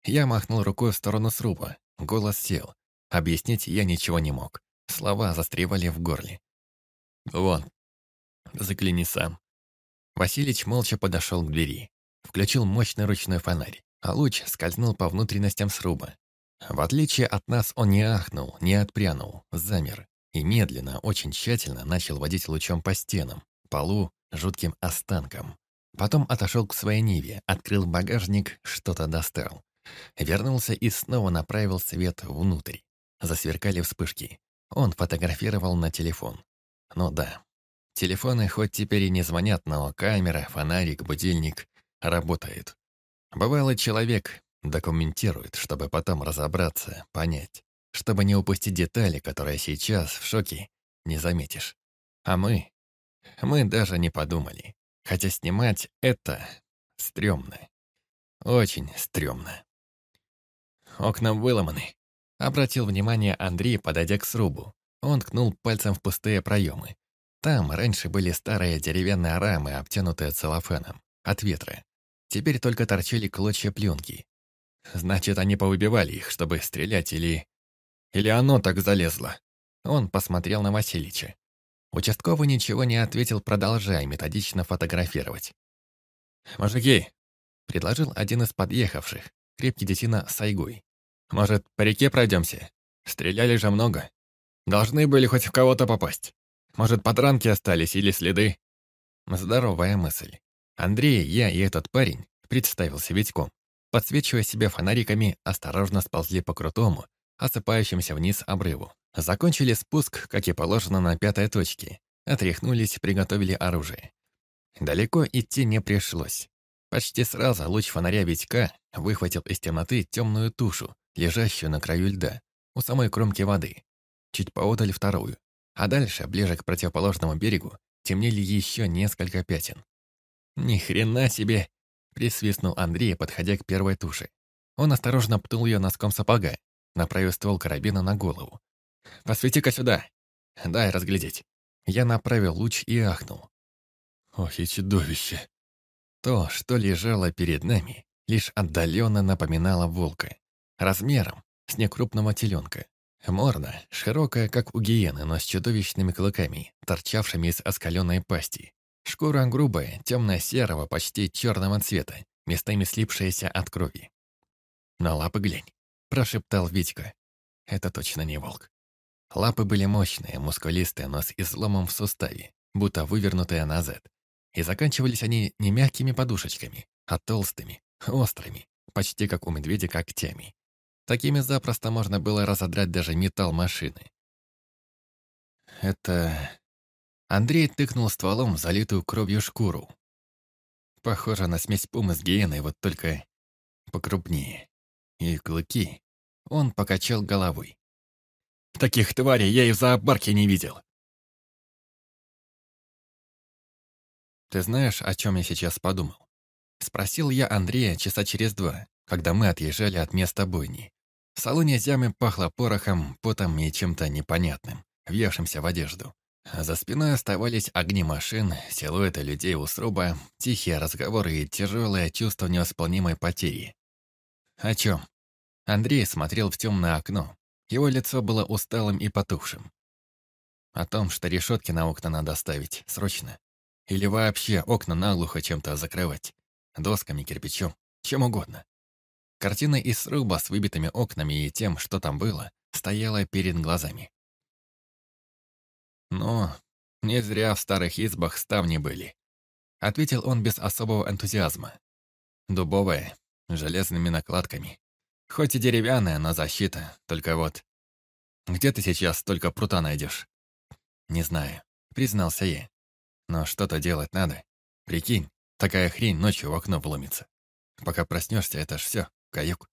Speaker 1: Я махнул рукой в сторону сруба. Голос сел. Объяснить я ничего не мог. Слова застревали в горле. «Вон, загляни сам». Василич молча подошел к двери. Включил мощный ручной фонарь, а луч скользнул по внутренностям сруба. В отличие от нас, он не ахнул, не отпрянул, замер и медленно, очень тщательно начал водить лучом по стенам, полу, жутким останкам. Потом отошел к своей Ниве, открыл багажник, что-то достал. Вернулся и снова направил свет внутрь. Засверкали вспышки. Он фотографировал на телефон. Ну да, телефоны хоть теперь и не звонят, но камера, фонарик, будильник работают. Бывалый человек документирует, чтобы потом разобраться, понять, чтобы не упустить детали, которые сейчас, в шоке, не заметишь. А мы? Мы даже не подумали. Хотя снимать это стрёмно. Очень стрёмно. Окна выломаны. Обратил внимание Андрей, подойдя к срубу. Он ткнул пальцем в пустые проемы. Там раньше были старые деревянные рамы, обтянутые целлофаном, от ветра. Теперь только торчали клочья пленки. Значит, они повыбивали их, чтобы стрелять, или... Или оно так залезло. Он посмотрел на Васильича. Участковый ничего не ответил, продолжая методично фотографировать. «Мужики!» — предложил один из подъехавших, крепкий детина с Айгуй. «Может, по реке пройдемся? Стреляли же много. Должны были хоть в кого-то попасть. Может, подранки остались или следы?» Здоровая мысль. Андрей, я и этот парень, представился Витьком, подсвечивая себя фонариками, осторожно сползли по крутому, осыпающемуся вниз обрыву. Закончили спуск, как и положено, на пятой точке. Отряхнулись, приготовили оружие. Далеко идти не пришлось. Почти сразу луч фонаря Витька выхватил из темноты темную тушу, лежащую на краю льда, у самой кромки воды. Чуть поодаль вторую. А дальше, ближе к противоположному берегу, темнели еще несколько пятен. «Ни хрена себе!» — присвистнул Андрей, подходя к первой туше. Он осторожно пнул ее носком сапога, направив ствол карабина на голову. «Посвети-ка сюда! Дай разглядеть!» Я направил луч и ахнул. «Ох и чудовище!» То, что лежало перед нами, лишь отдаленно напоминало волка. Размером с некрупного теленка. Морда широкая, как у гиены, но с чудовищными клыками, торчавшими из оскаленной пасти. Шкура грубая, темно-серого, почти черного цвета, местами слипшаяся от крови. «На лапы глянь», — прошептал Витька. «Это точно не волк». Лапы были мощные, мускулистые, но с изломом в суставе, будто вывернутые назад. И заканчивались они не мягкими подушечками, а толстыми, острыми, почти как у медведя когтями. Такими запросто можно было разодрать даже металл машины. Это... Андрей тыкнул стволом в залитую кровью шкуру. Похоже на смесь пумы с гиеной, вот только покрупнее. И клыки. Он покачал головой. Таких тварей я и в зоопарке не видел. Ты знаешь, о чем я сейчас подумал? Спросил я Андрея часа через два, когда мы отъезжали от места бойни. В салоне зямы пахло порохом, потом и чем-то непонятным, въевшимся в одежду. За спиной оставались огни машин, силуэты людей у сруба, тихие разговоры и тяжелое чувство невосполнимой потери. О чем? Андрей смотрел в темное окно. Его лицо было усталым и потухшим. О том, что решетки на окна надо ставить, срочно. Или вообще окна наглухо чем-то закрывать. Досками, кирпичом, чем угодно. Картина из сруба с выбитыми окнами и тем, что там было, стояла перед глазами. «Но не зря в старых избах ставни были», — ответил он без особого энтузиазма. «Дубовая, железными накладками. Хоть и деревянная, но защита, только вот... Где ты сейчас столько прута найдешь?» «Не знаю», — признался я. «Но что-то делать надо. Прикинь, такая хрень ночью в окно вломится. Пока проснешься, это ж все, каюк.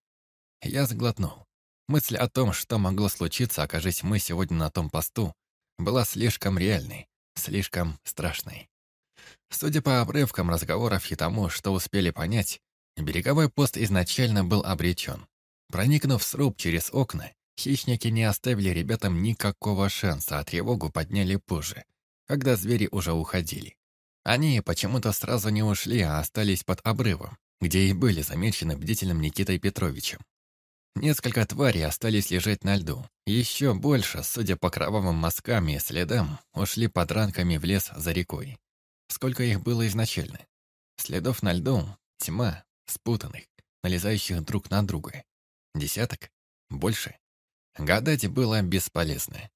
Speaker 1: Я сглотнул. Мысль о том, что могло случиться, окажись мы сегодня на том посту, была слишком реальной, слишком страшной. Судя по обрывкам разговоров и тому, что успели понять, Береговой пост изначально был обречен. Проникнув в сруб через окна, хищники не оставили ребятам никакого шанса, а тревогу подняли позже, когда звери уже уходили. Они почему-то сразу не ушли, а остались под обрывом, где и были замечены бдительным Никитой Петровичем. Несколько тварей остались лежать на льду. Еще больше, судя по кровавым мазкам и следам, ушли под ранками в лес за рекой. Сколько их было изначально? Следов на льду, тьма, спутанных, налезающих друг на друга. Десяток? Больше? Гадать было бесполезно.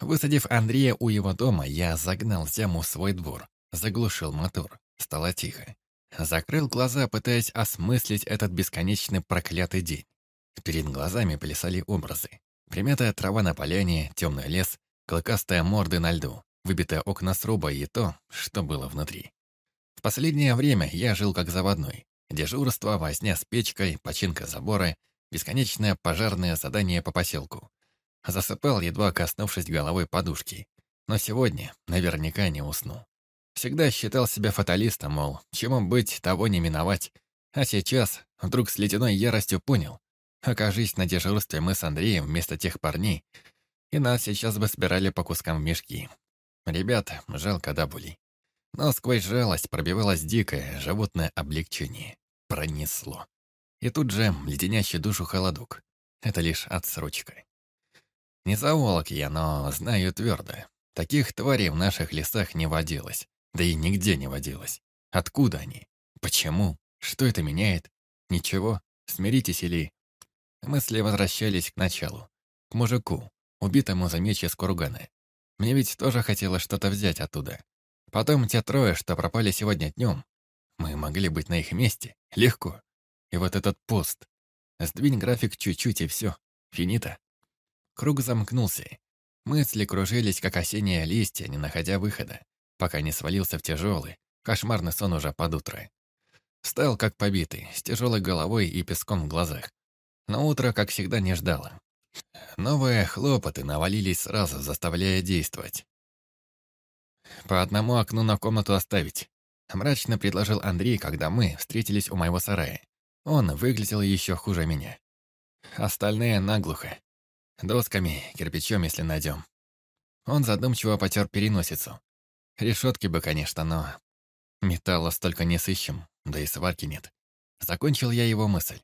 Speaker 1: Высадив Андрея у его дома, я загнал Зяму в свой двор, заглушил мотор. Стало тихо. Закрыл глаза, пытаясь осмыслить этот бесконечный проклятый день. Перед глазами плясали образы. Примятая трава на поляне, темный лес, клыкастая морды на льду, выбитое окна сруба и то, что было внутри. В последнее время я жил как заводной. Дежурство, возня с печкой, починка забора, бесконечное пожарное задание по поселку. Засыпал, едва коснувшись головой подушки. Но сегодня наверняка не усну. Всегда считал себя фаталистом, мол, чему быть, того не миновать. А сейчас вдруг с ледяной яростью понял, Окажись на дежурстве мы с Андреем вместо тех парней, и нас сейчас бы собирали по кускам в мешки. Ребята, жалко боли. Но сквозь жалость пробивалось дикое, животное облегчение. Пронесло. И тут же леденящий душу холодок. Это лишь отсрочка. Не зоолог я, но знаю твердо. Таких тварей в наших лесах не водилось. Да и нигде не водилось. Откуда они? Почему? Что это меняет? Ничего. Смиритесь или Мысли возвращались к началу. К мужику, убитому за меч из кургана. Мне ведь тоже хотелось что-то взять оттуда. Потом те трое, что пропали сегодня днем. Мы могли быть на их месте. Легко. И вот этот пост. Сдвинь график чуть-чуть, и все. Финита. Круг замкнулся. Мысли кружились, как осенние листья, не находя выхода, пока не свалился в тяжелый, кошмарный сон уже под утро. Встал как побитый, с тяжелой головой и песком в глазах. Но утро, как всегда, не ждало. Новые хлопоты навалились сразу, заставляя действовать. «По одному окну на комнату оставить», — мрачно предложил Андрей, когда мы встретились у моего сарая. Он выглядел еще хуже меня. Остальные наглухо. Досками, кирпичом, если найдем. Он задумчиво потер переносицу. Решетки бы, конечно, но... Металла столько не сыщем, да и сварки нет. Закончил я его мысль.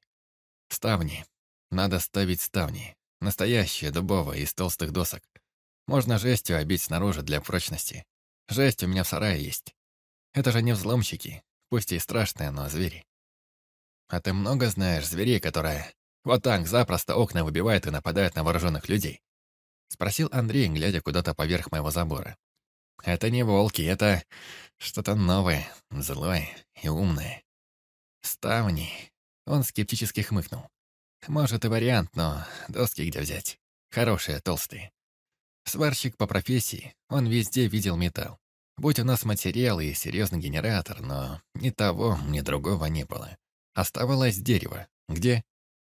Speaker 1: Ставни. Надо ставить ставни. Настоящие, дубовые, из толстых досок. Можно жестью обить снаружи для прочности. Жесть у меня в сарае есть. Это же не взломщики. Пусть и страшные, но звери. А ты много знаешь зверей, которые вот так запросто окна выбивают и нападают на вооруженных людей? Спросил Андрей, глядя куда-то поверх моего забора. Это не волки, это что-то новое, злое и умное. Ставни. Он скептически хмыкнул. Может и вариант, но доски где взять? Хорошие, толстые. Сварщик по профессии, он везде видел металл. Будь у нас материал и серьезный генератор, но ни того, ни другого не было. Оставалось дерево. Где?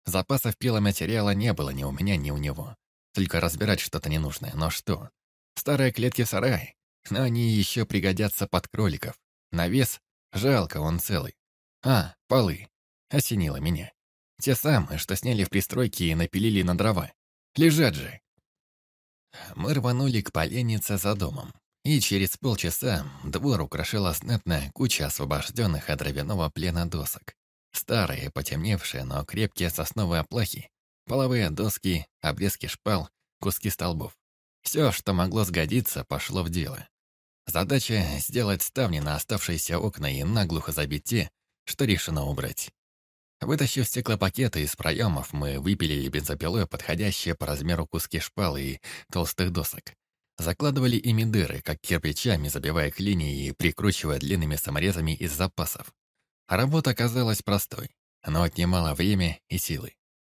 Speaker 1: Запасов пиломатериала не было ни у меня, ни у него. Только разбирать что-то ненужное. Но что? Старые клетки в. Но они еще пригодятся под кроликов. Навес? Жалко, он целый. А, полы. Осенило меня. Те самые, что сняли в пристройке и напилили на дрова. Лежат же. Мы рванули к поленнице за домом. И через полчаса двор украшала знатная куча освобожденных от дровяного плена досок. Старые, потемневшие, но крепкие сосновые оплахи, половые доски, обрезки шпал, куски столбов. Все, что могло сгодиться, пошло в дело. Задача — сделать ставни на оставшиеся окна и наглухо забить те, что решено убрать. Вытащив стеклопакеты из проемов, мы выпилили бензопилой подходящие по размеру куски шпал и толстых досок. Закладывали ими дыры, как кирпичами, забивая клинии и прикручивая длинными саморезами из запасов. Работа оказалась простой, но отнимала время и силы.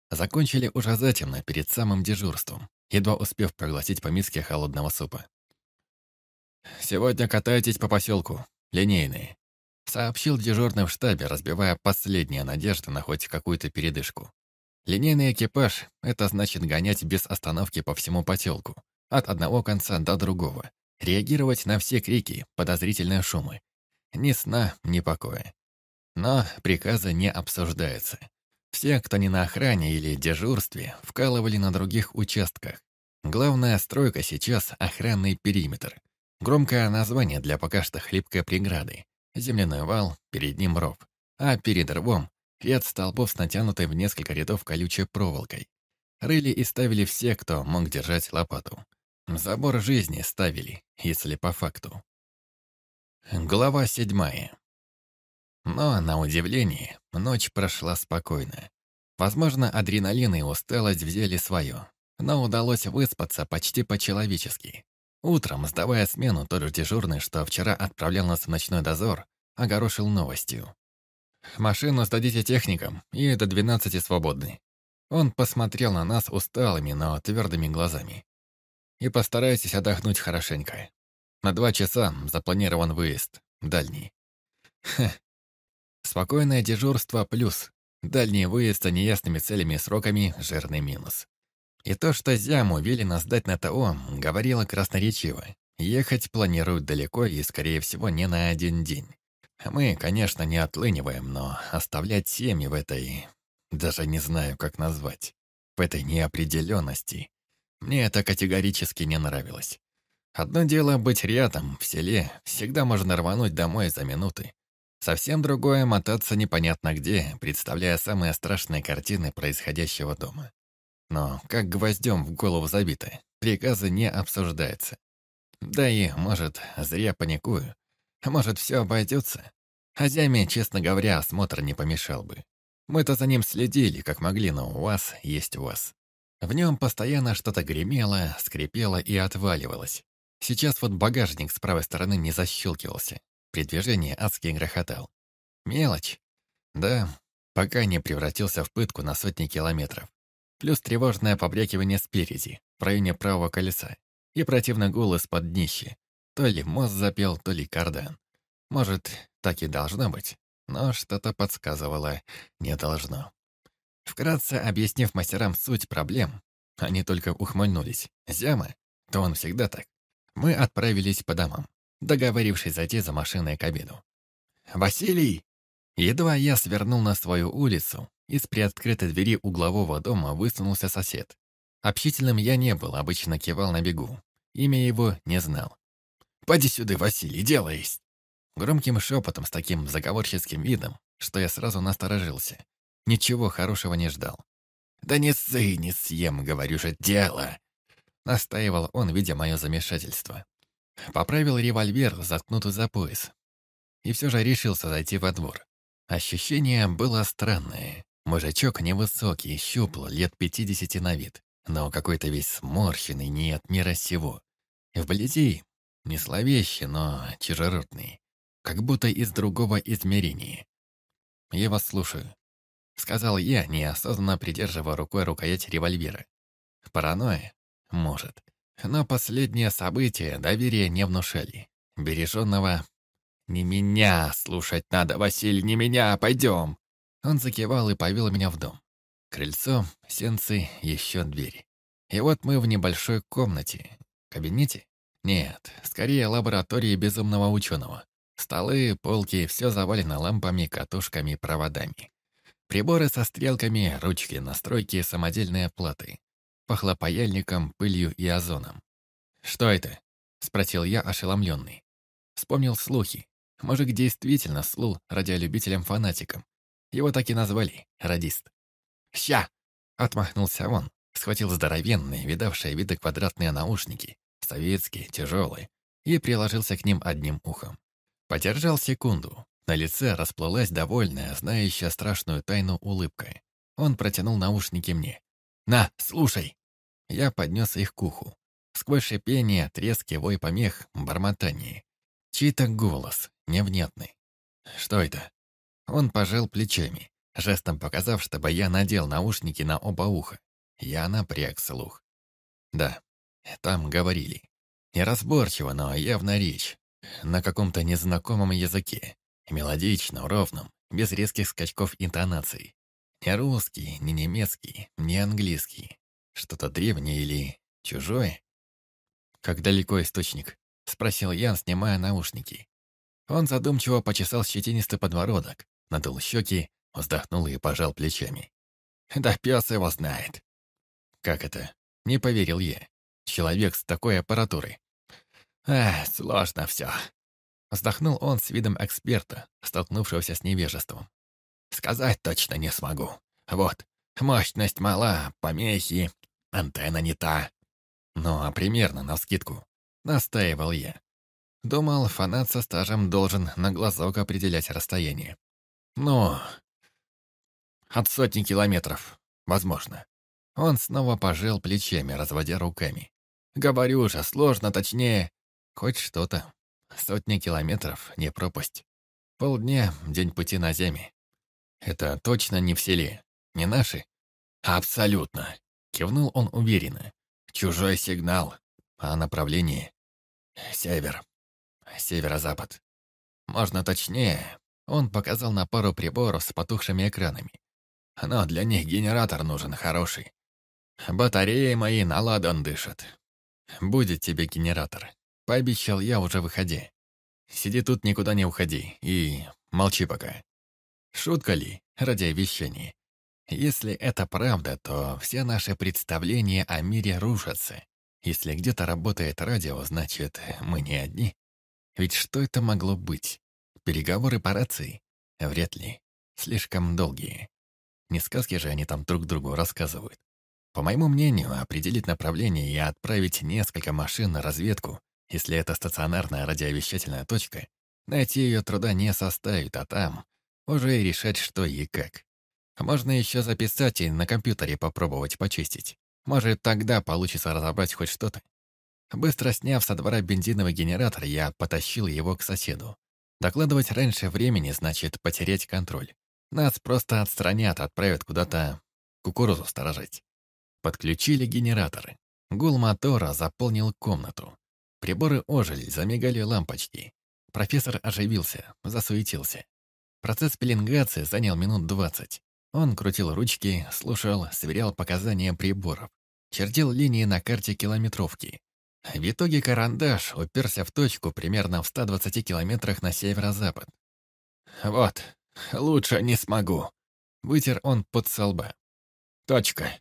Speaker 1: Закончили уже затемно, перед самым дежурством, едва успев проглотить по миске холодного супа. «Сегодня катайтесь по поселку. Линейные. Сообщил дежурный в штабе, разбивая последние надежды на хоть какую-то передышку. Линейный экипаж — это значит гонять без остановки по всему поселку, от одного конца до другого, реагировать на все крики, подозрительные шумы. Ни сна, ни покоя. Но приказы не обсуждаются. Все, кто не на охране или дежурстве, вкалывали на других участках. Главная стройка сейчас — охранный периметр. Громкое название для пока что хлипкой преграды. Земляной вал, перед ним ров. А перед рвом — ряд столбов с натянутой в несколько рядов колючей проволокой. Рыли и ставили все, кто мог держать лопату. Забор жизни ставили, если по факту. Глава седьмая. Но, на удивление, ночь прошла спокойно. Возможно, адреналин и усталость взяли свое, но удалось выспаться почти по-человечески. Утром, сдавая смену, тот же дежурный, что вчера отправлял нас в ночной дозор, огорошил новостью. «Машину сдадите техникам, и до двенадцати свободны. Он посмотрел на нас усталыми, но твердыми глазами. «И постарайтесь отдохнуть хорошенько. На два часа запланирован выезд, дальний». Хе. Спокойное дежурство плюс. Дальний выезд за неясными целями и сроками — жирный минус. И то, что Зяму велено сдать на ТО, говорило красноречиво. Ехать планируют далеко и, скорее всего, не на один день. Мы, конечно, не отлыниваем, но оставлять семьи в этой даже не знаю, как назвать. В этой неопределенности. Мне это категорически не нравилось. Одно дело быть рядом, в селе, всегда можно рвануть домой за минуты. Совсем другое — мотаться непонятно где, представляя самые страшные картины происходящего дома. Но как гвоздем в голову забито, приказы не обсуждаются. Да и, может, зря паникую. Может, все обойдется. Зяме, честно говоря, осмотр не помешал бы. Мы-то за ним следили, как могли, но у вас есть у вас. В нем постоянно что-то гремело, скрипело и отваливалось. Сейчас вот багажник с правой стороны не защелкивался. При движении адски грохотал. Мелочь. Да, пока не превратился в пытку на сотни километров. Плюс тревожное побрякивание спереди, в районе правого колеса. И противный гул из-под днища. То ли мост запел, то ли кардан. Может, так и должно быть но что-то подсказывало «не должно». Вкратце объяснив мастерам суть проблем, они только ухмыльнулись. Зяма, то он всегда так. Мы отправились по домам, договорившись зайти за машиной к обеду. «Василий!» Едва я свернул на свою улицу, из приоткрытой двери углового дома высунулся сосед. Общительным я не был, обычно кивал на бегу. Имя его не знал. «Поди сюда, Василий, дело есть!» Громким шепотом с таким заговорческим видом, что я сразу насторожился. Ничего хорошего не ждал. «Да не ссы, не съем, говорю же, дело!» Настаивал он, видя мое замешательство. Поправил револьвер, заткнутый за пояс. И все же решился зайти во двор. Ощущение было странное. Мужичок невысокий, щуплый, лет пятидесяти на вид, но какой-то весь сморщенный, не от мира сего. Вблизи не словещий, но чужеродный как будто из другого измерения. «Я вас слушаю», — сказал я, неосознанно придерживая рукой рукоять револьвера. «Паранойя? Может. Но последние события доверия не внушали. Береженного... «Не меня слушать надо, Василий, не меня, пойдем!» Он закивал и повел меня в дом. Крыльцо, сенцы, еще двери. И вот мы в небольшой комнате. Кабинете? Нет, скорее лаборатории безумного ученого. Столы, полки, все завалено лампами, катушками, проводами. Приборы со стрелками, ручки, настройки, самодельные платы. Пахло паяльником, пылью и озоном. «Что это?» — спросил я, ошеломленный. Вспомнил слухи. Мужик действительно слул радиолюбителям-фанатикам. Его так и назвали — радист. «Ща!» — отмахнулся он, схватил здоровенные, видавшие виды квадратные наушники, советские, тяжелые, и приложился к ним одним ухом. Подержал секунду. На лице расплылась довольная, знающая страшную тайну улыбка. Он протянул наушники мне. «На, слушай!» Я поднес их к уху. Сквозь шипение, трески, вой помех, бормотание. Чей-то голос, невнятный. «Что это?» Он пожал плечами, жестом показав, чтобы я надел наушники на оба уха. Я напряг слух. Да, там говорили. Неразборчиво, но явно речь на каком-то незнакомом языке, мелодичном, ровном, без резких скачков интонаций. Не русский, не немецкий, не английский. Что-то древнее или чужое? «Как далеко источник?» — спросил Ян, снимая наушники. Он задумчиво почесал щетинистый подбородок, надул щеки, вздохнул и пожал плечами. «Да пес его знает». «Как это?» Не поверил я. Человек с такой аппаратурой. «Эх, сложно все». Вздохнул он с видом эксперта, столкнувшегося с невежеством. «Сказать точно не смогу. Вот, мощность мала, помехи, антенна не та. Ну, а примерно, навскидку. Настаивал я. Думал, фанат со стажем должен на глазок определять расстояние. Ну, от сотни километров, возможно. Он снова пожал плечами, разводя руками. Говорю же, сложно, точнее, хоть что-то. Сотни километров, не пропасть. Полдня, день пути на земле. Это точно не в селе, не наши? Абсолютно. Кивнул он уверенно. Чужой сигнал. А направление? Север. Северо-запад. Можно точнее. Он показал на пару приборов с потухшими экранами. Но для них генератор нужен хороший. Батареи мои на ладан дышат. Будет тебе генератор. Пообещал я уже выходи. Сиди тут, никуда не уходи. И молчи пока. Шутка ли, радиовещание? Если это правда, то все наши представления о мире рушатся. Если где-то работает радио, значит, мы не одни. Ведь что это могло быть? Переговоры по рации? Вряд ли. Слишком долгие. Не сказки же они там друг другу рассказывают. По моему мнению, определить направление и отправить несколько машин на разведку, если это стационарная радиовещательная точка, найти ее труда не составит, а там уже и решать, что и как. Можно еще записать и на компьютере попробовать почистить. Может, тогда получится разобрать хоть что-то. Быстро сняв со двора бензиновый генератор, я потащил его к соседу. Докладывать раньше времени значит потерять контроль. Нас просто отстранят, отправят куда-то кукурузу сторожить. Подключили генераторы. Гул мотора заполнил комнату. Приборы ожили, замигали лампочки. Профессор оживился, засуетился. Процесс пеленгации занял минут двадцать. Он крутил ручки, слушал, сверял показания приборов, чертил линии на карте километровки. В итоге карандаш уперся в точку примерно в 120 километрах на северо-запад. «Вот, лучше не смогу», — вытер он под солба. «Точка.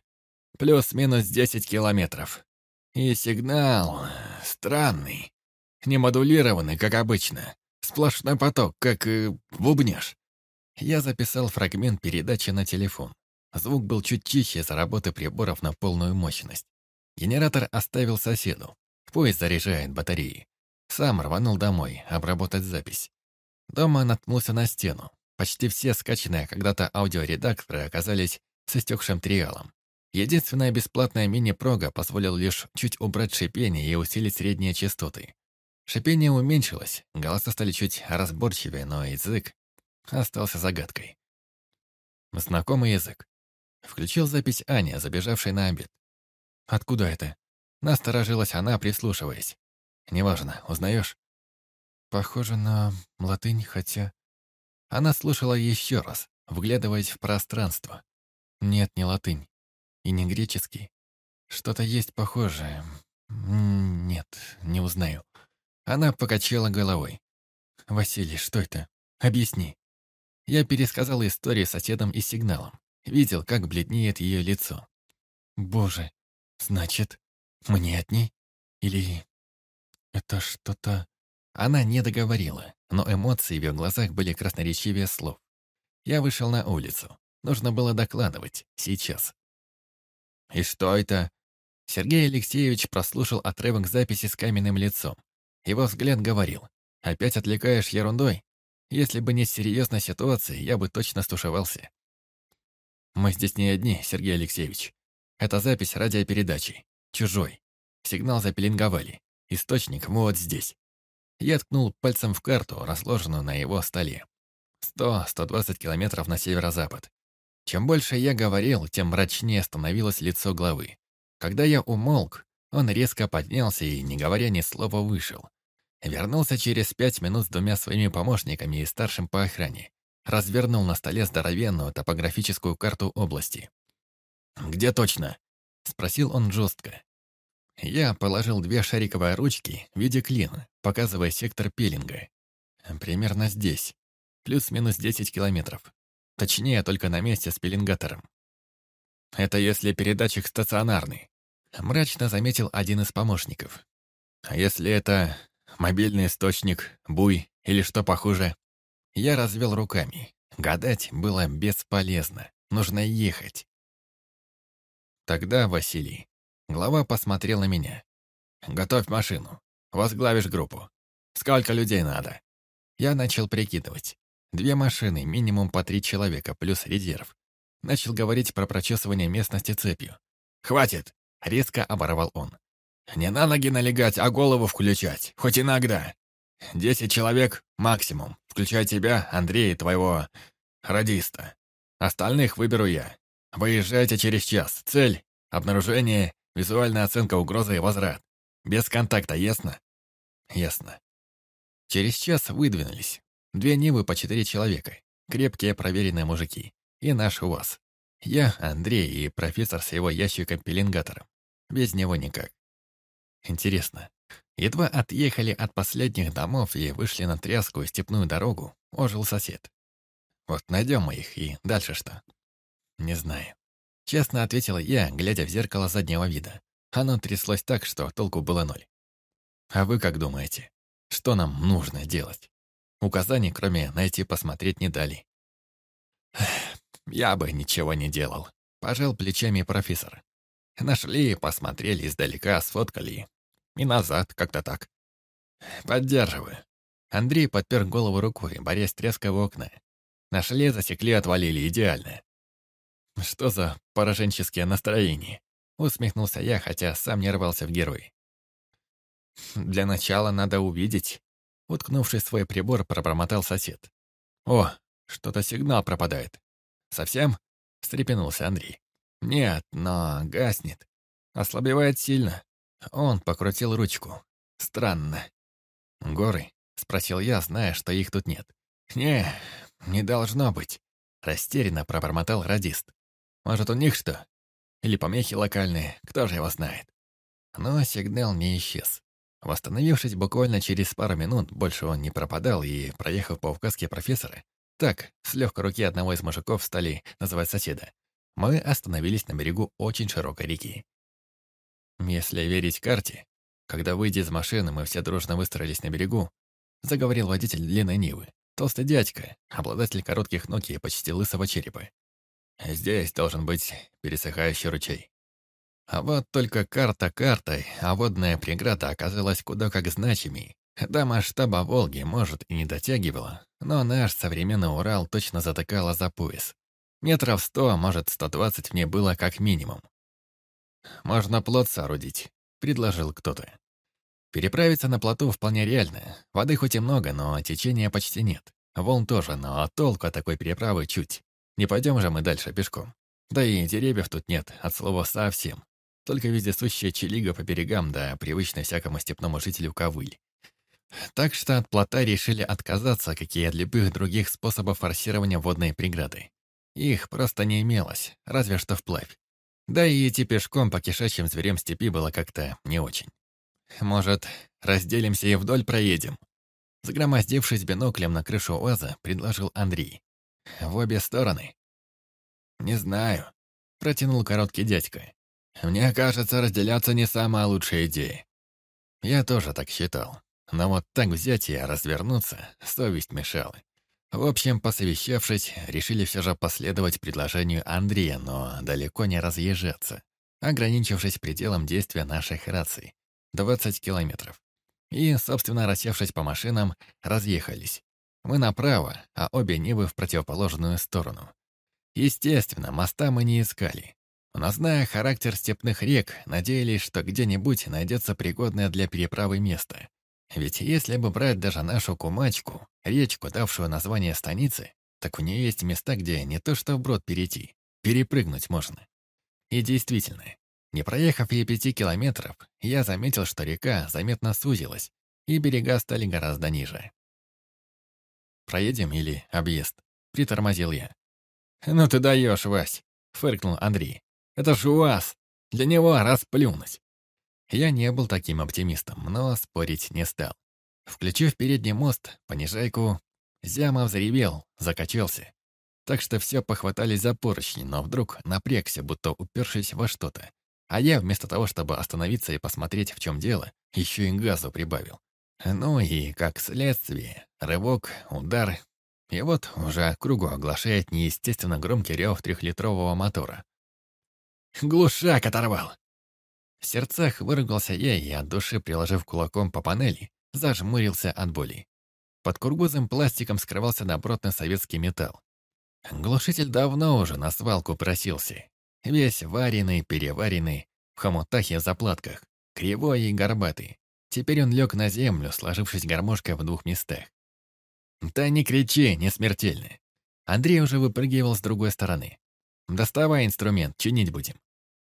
Speaker 1: Плюс-минус 10 километров. И сигнал странный, не модулированный, как обычно. Сплошной поток, как и бубнеж. Я записал фрагмент передачи на телефон. Звук был чуть тише из-за работы приборов на полную мощность. Генератор оставил соседу. Поезд заряжает батареи. Сам рванул домой, обработать запись. Дома наткнулся на стену. Почти все скачанные когда-то аудиоредакторы оказались с истекшим триалом. Единственная бесплатная мини-прога позволил лишь чуть убрать шипение и усилить средние частоты. Шипение уменьшилось, голоса стали чуть разборчивее, но язык остался загадкой. Знакомый язык. Включил запись Аня, забежавшей на обед. «Откуда это?» Насторожилась она, прислушиваясь. «Неважно, узнаешь?» «Похоже на латынь, хотя...» Она слушала еще раз, вглядываясь в пространство. «Нет, не латынь. И не греческий. Что-то есть похожее. Нет, не узнаю». Она покачала головой. «Василий, что это? Объясни». Я пересказал историю соседам и сигналам. Видел, как бледнеет ее лицо. «Боже, значит, мне от ней? Или это что-то...» Она не договорила, но эмоции в ее глазах были красноречивее слов. Я вышел на улицу. Нужно было докладывать. Сейчас. «И что это?» Сергей Алексеевич прослушал отрывок записи с каменным лицом. Его взгляд говорил. «Опять отвлекаешь ерундой? Если бы не серьезная ситуация, я бы точно стушевался. Мы здесь не одни, Сергей Алексеевич. Это запись радиопередачи. Чужой. Сигнал запеленговали. Источник вот здесь. Я ткнул пальцем в карту, разложенную на его столе. 100-120 километров на северо-запад. Чем больше я говорил, тем мрачнее становилось лицо главы. Когда я умолк, он резко поднялся и, не говоря ни слова, вышел. Вернулся через пять минут с двумя своими помощниками и старшим по охране. Развернул на столе здоровенную топографическую карту области. «Где точно?» — спросил он жестко. Я положил две шариковые ручки в виде клина, показывая сектор пилинга. «Примерно здесь». плюс-минус 10 километров. Точнее, только на месте с пеленгатором. Это если передатчик стационарный. Мрачно заметил один из помощников. А если это мобильный источник, буй или что похуже? Я развел руками. Гадать было бесполезно. Нужно ехать. Тогда, Василий, глава посмотрел на меня. «Готовь машину. Возглавишь группу. Сколько людей надо?» Я начал прикидывать. Две машины, минимум по три человека, плюс резерв. Начал говорить про прочесывание местности цепью. «Хватит!» — резко оборвал он. «Не на ноги налегать, а голову включать. Хоть иногда. Десять человек максимум, включая тебя, Андрея и твоего радиста. Остальных выберу я. Выезжайте через час. Цель — обнаружение, визуальная оценка угрозы и возврат. Без контакта, ясно? Ясно. Через час выдвинулись. Две Нивы по четыре человека. Крепкие проверенные мужики. И наш УАЗ. Я, Андрей и профессор с его ящиком-пеленгатором. Без него никак. Интересно. Едва отъехали от последних домов и вышли на тряскую степную дорогу, ожил сосед. Вот найдем мы их, и дальше что? Не знаю. Честно ответила я, глядя в зеркало заднего вида. Оно тряслось так, что толку было ноль. А вы как думаете, что нам нужно делать? Указаний, кроме найти посмотреть, не дали. Я бы ничего не делал. Пожал плечами профессор. Нашли, посмотрели издалека, сфоткали. И назад, как-то так. Поддерживаю. Андрей подпер голову рукой, борясь треска в окна. Нашли, засекли, отвалили, идеально. Что за пораженческое настроение? Усмехнулся я, хотя сам не рвался в герой. «Для начала надо увидеть». Уткнувшись в свой прибор, пробормотал сосед. «О, что-то сигнал пропадает». «Совсем?» — встрепенулся Андрей. «Нет, но гаснет. Ослабевает сильно». Он покрутил ручку. «Странно». «Горы?» — спросил я, зная, что их тут нет. «Не, не должно быть». Растерянно пробормотал радист. «Может, у них что? Или помехи локальные, кто же его знает. Но сигнал не исчез. Восстановившись буквально через пару минут, больше он не пропадал, и, проехав по указке профессора, так, с легкой руки одного из мужиков стали называть соседа, мы остановились на берегу очень широкой реки. Если верить карте, когда, выйдя из машины, мы все дружно выстроились на берегу, заговорил водитель длинной Нивы, толстый дядька, обладатель коротких ног и почти лысого черепа. Здесь должен быть пересыхающий ручей. А вот только карта картой, а водная преграда оказалась куда как значимей. До масштаба Волги, может, и не дотягивала, но наш современный Урал точно затыкала за пояс. Метров сто, может, сто двадцать мне было как минимум. «Можно плот соорудить», — предложил кто-то. Переправиться на плоту вполне реально. Воды хоть и много, но течения почти нет. Волн тоже, но толку от такой переправы чуть. Не пойдем же мы дальше пешком. Да и деревьев тут нет, от слова совсем. Только вездесущая челига по берегам, да привычная всякому степному жителю ковыль. Так что от плота решили отказаться, как и от любых других способов форсирования водной преграды. Их просто не имелось, разве что вплавь. Да и идти пешком по кишачьим зверям степи было как-то не очень. Может, разделимся и вдоль проедем? Загромоздившись биноклем на крышу УАЗа, предложил Андрей. В обе стороны. Не знаю, протянул короткий дядька. Мне кажется, разделяться не самая лучшая идея. Я тоже так считал. Но вот так взять и развернуться, совесть мешала. В общем, посовещавшись, решили все же последовать предложению Андрея, но далеко не разъезжаться, ограничившись пределом действия наших раций — 20 километров. И, собственно, рассевшись по машинам, разъехались. Мы направо, а обе Нивы в противоположную сторону. Естественно, моста мы не искали. Но зная характер степных рек, надеялись, что где-нибудь найдется пригодное для переправы место. Ведь если бы брать даже нашу Кумачку, речку, давшую название станицы, так у нее есть места, где не то что вброд перейти, перепрыгнуть можно. И действительно, не проехав ей пяти километров, я заметил, что река заметно сузилась, и берега стали гораздо ниже. Проедем или объезд?» — притормозил я. «Ну ты даешь, Вась!» — фыркнул Андрей. «Это ж УАЗ! Для него расплюнуть!» Я не был таким оптимистом, но спорить не стал. Включив передний мост, понижайку, Зяма взревел, закачался. Так что все похватались за поручни, но вдруг напрягся, будто упершись во что-то. А я, вместо того, чтобы остановиться и посмотреть, в чем дело, еще и газу прибавил. Ну и, как следствие, рывок, удар. И вот уже кругу оглашает неестественно громкий рев трехлитрового мотора. «Глушак оторвал!» В сердцах выругался я и, от души приложив кулаком по панели, зажмурился от боли. Под кургузым пластиком скрывался добротный советский металл. Глушитель давно уже на свалку просился. Весь вареный, переваренный, в хомутах и заплатках, кривой и горбатый. Теперь он лег на землю, сложившись гармошкой в двух местах. «Да не кричи, не смертельно!» Андрей уже выпрыгивал с другой стороны. «Доставай инструмент, чинить будем».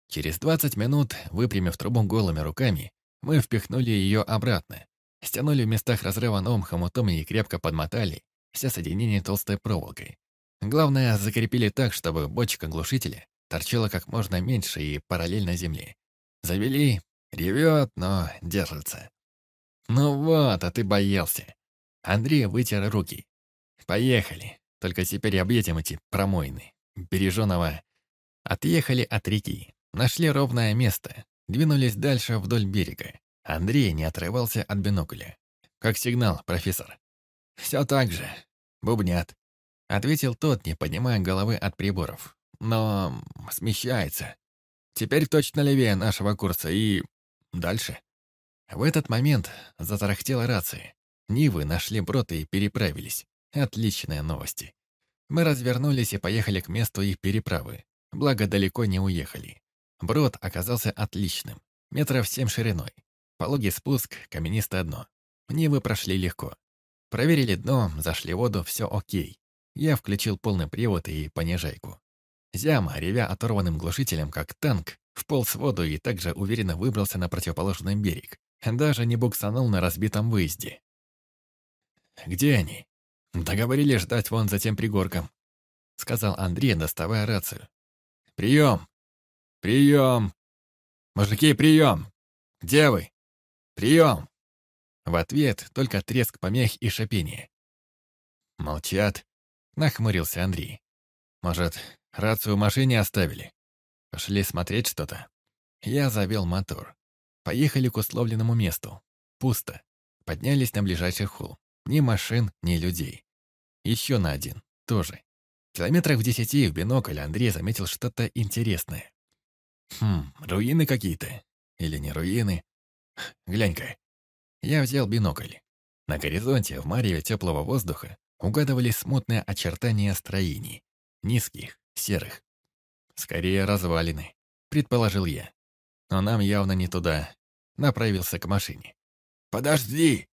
Speaker 1: Через 20 минут, выпрямив трубу голыми руками, мы впихнули ее обратно, стянули в местах разрыва новым хомутом и крепко подмотали все соединения толстой проволокой. Главное, закрепили так, чтобы бочка глушителя торчала как можно меньше и параллельно земле. Завели, ревет, но держится. Ну вот, а ты боялся. Андрей вытер руки. Поехали. Только теперь объедем эти промойны. Береженого. Отъехали от реки. Нашли ровное место. Двинулись дальше вдоль берега. Андрей не отрывался от бинокля. «Как сигнал, профессор?» «Все так же. Бубнят», — ответил тот, не поднимая головы от приборов. «Но смещается. Теперь точно левее нашего курса и... дальше». В этот момент затарахтела рация. Нивы нашли брод и переправились. Отличные новости. Мы развернулись и поехали к месту их переправы. Благо, далеко не уехали. Брод оказался отличным. Метров семь шириной. Пологий спуск, каменистое дно. Нивы прошли легко. Проверили дно, зашли в воду, все окей. Я включил полный привод и понижайку. Зяма, ревя оторванным глушителем, как танк, вполз в воду и также уверенно выбрался на противоположный берег. Даже не буксанул на разбитом выезде. «Где они?» «Договорили ждать вон за тем пригорком», — сказал Андрей, доставая рацию. «Прием! Прием! Мужики, прием! Где вы? Прием!» В ответ только треск помех и шипение. «Молчат», — нахмурился Андрей. «Может, рацию в машине оставили? Пошли смотреть что-то?» Я завел мотор. Поехали к условленному месту. Пусто. Поднялись на ближайший холм. Ни машин, ни людей. Еще на один. Тоже. Километрах в десяти в бинокль Андрей заметил что-то интересное. Хм, руины какие-то. Или не руины. Глянь-ка. Я взял бинокль. На горизонте, в мареве теплого воздуха, угадывались смутные очертания строений. Низких, серых. Скорее развалины, предположил я. Но нам явно не туда. Направился к машине. «Подожди!»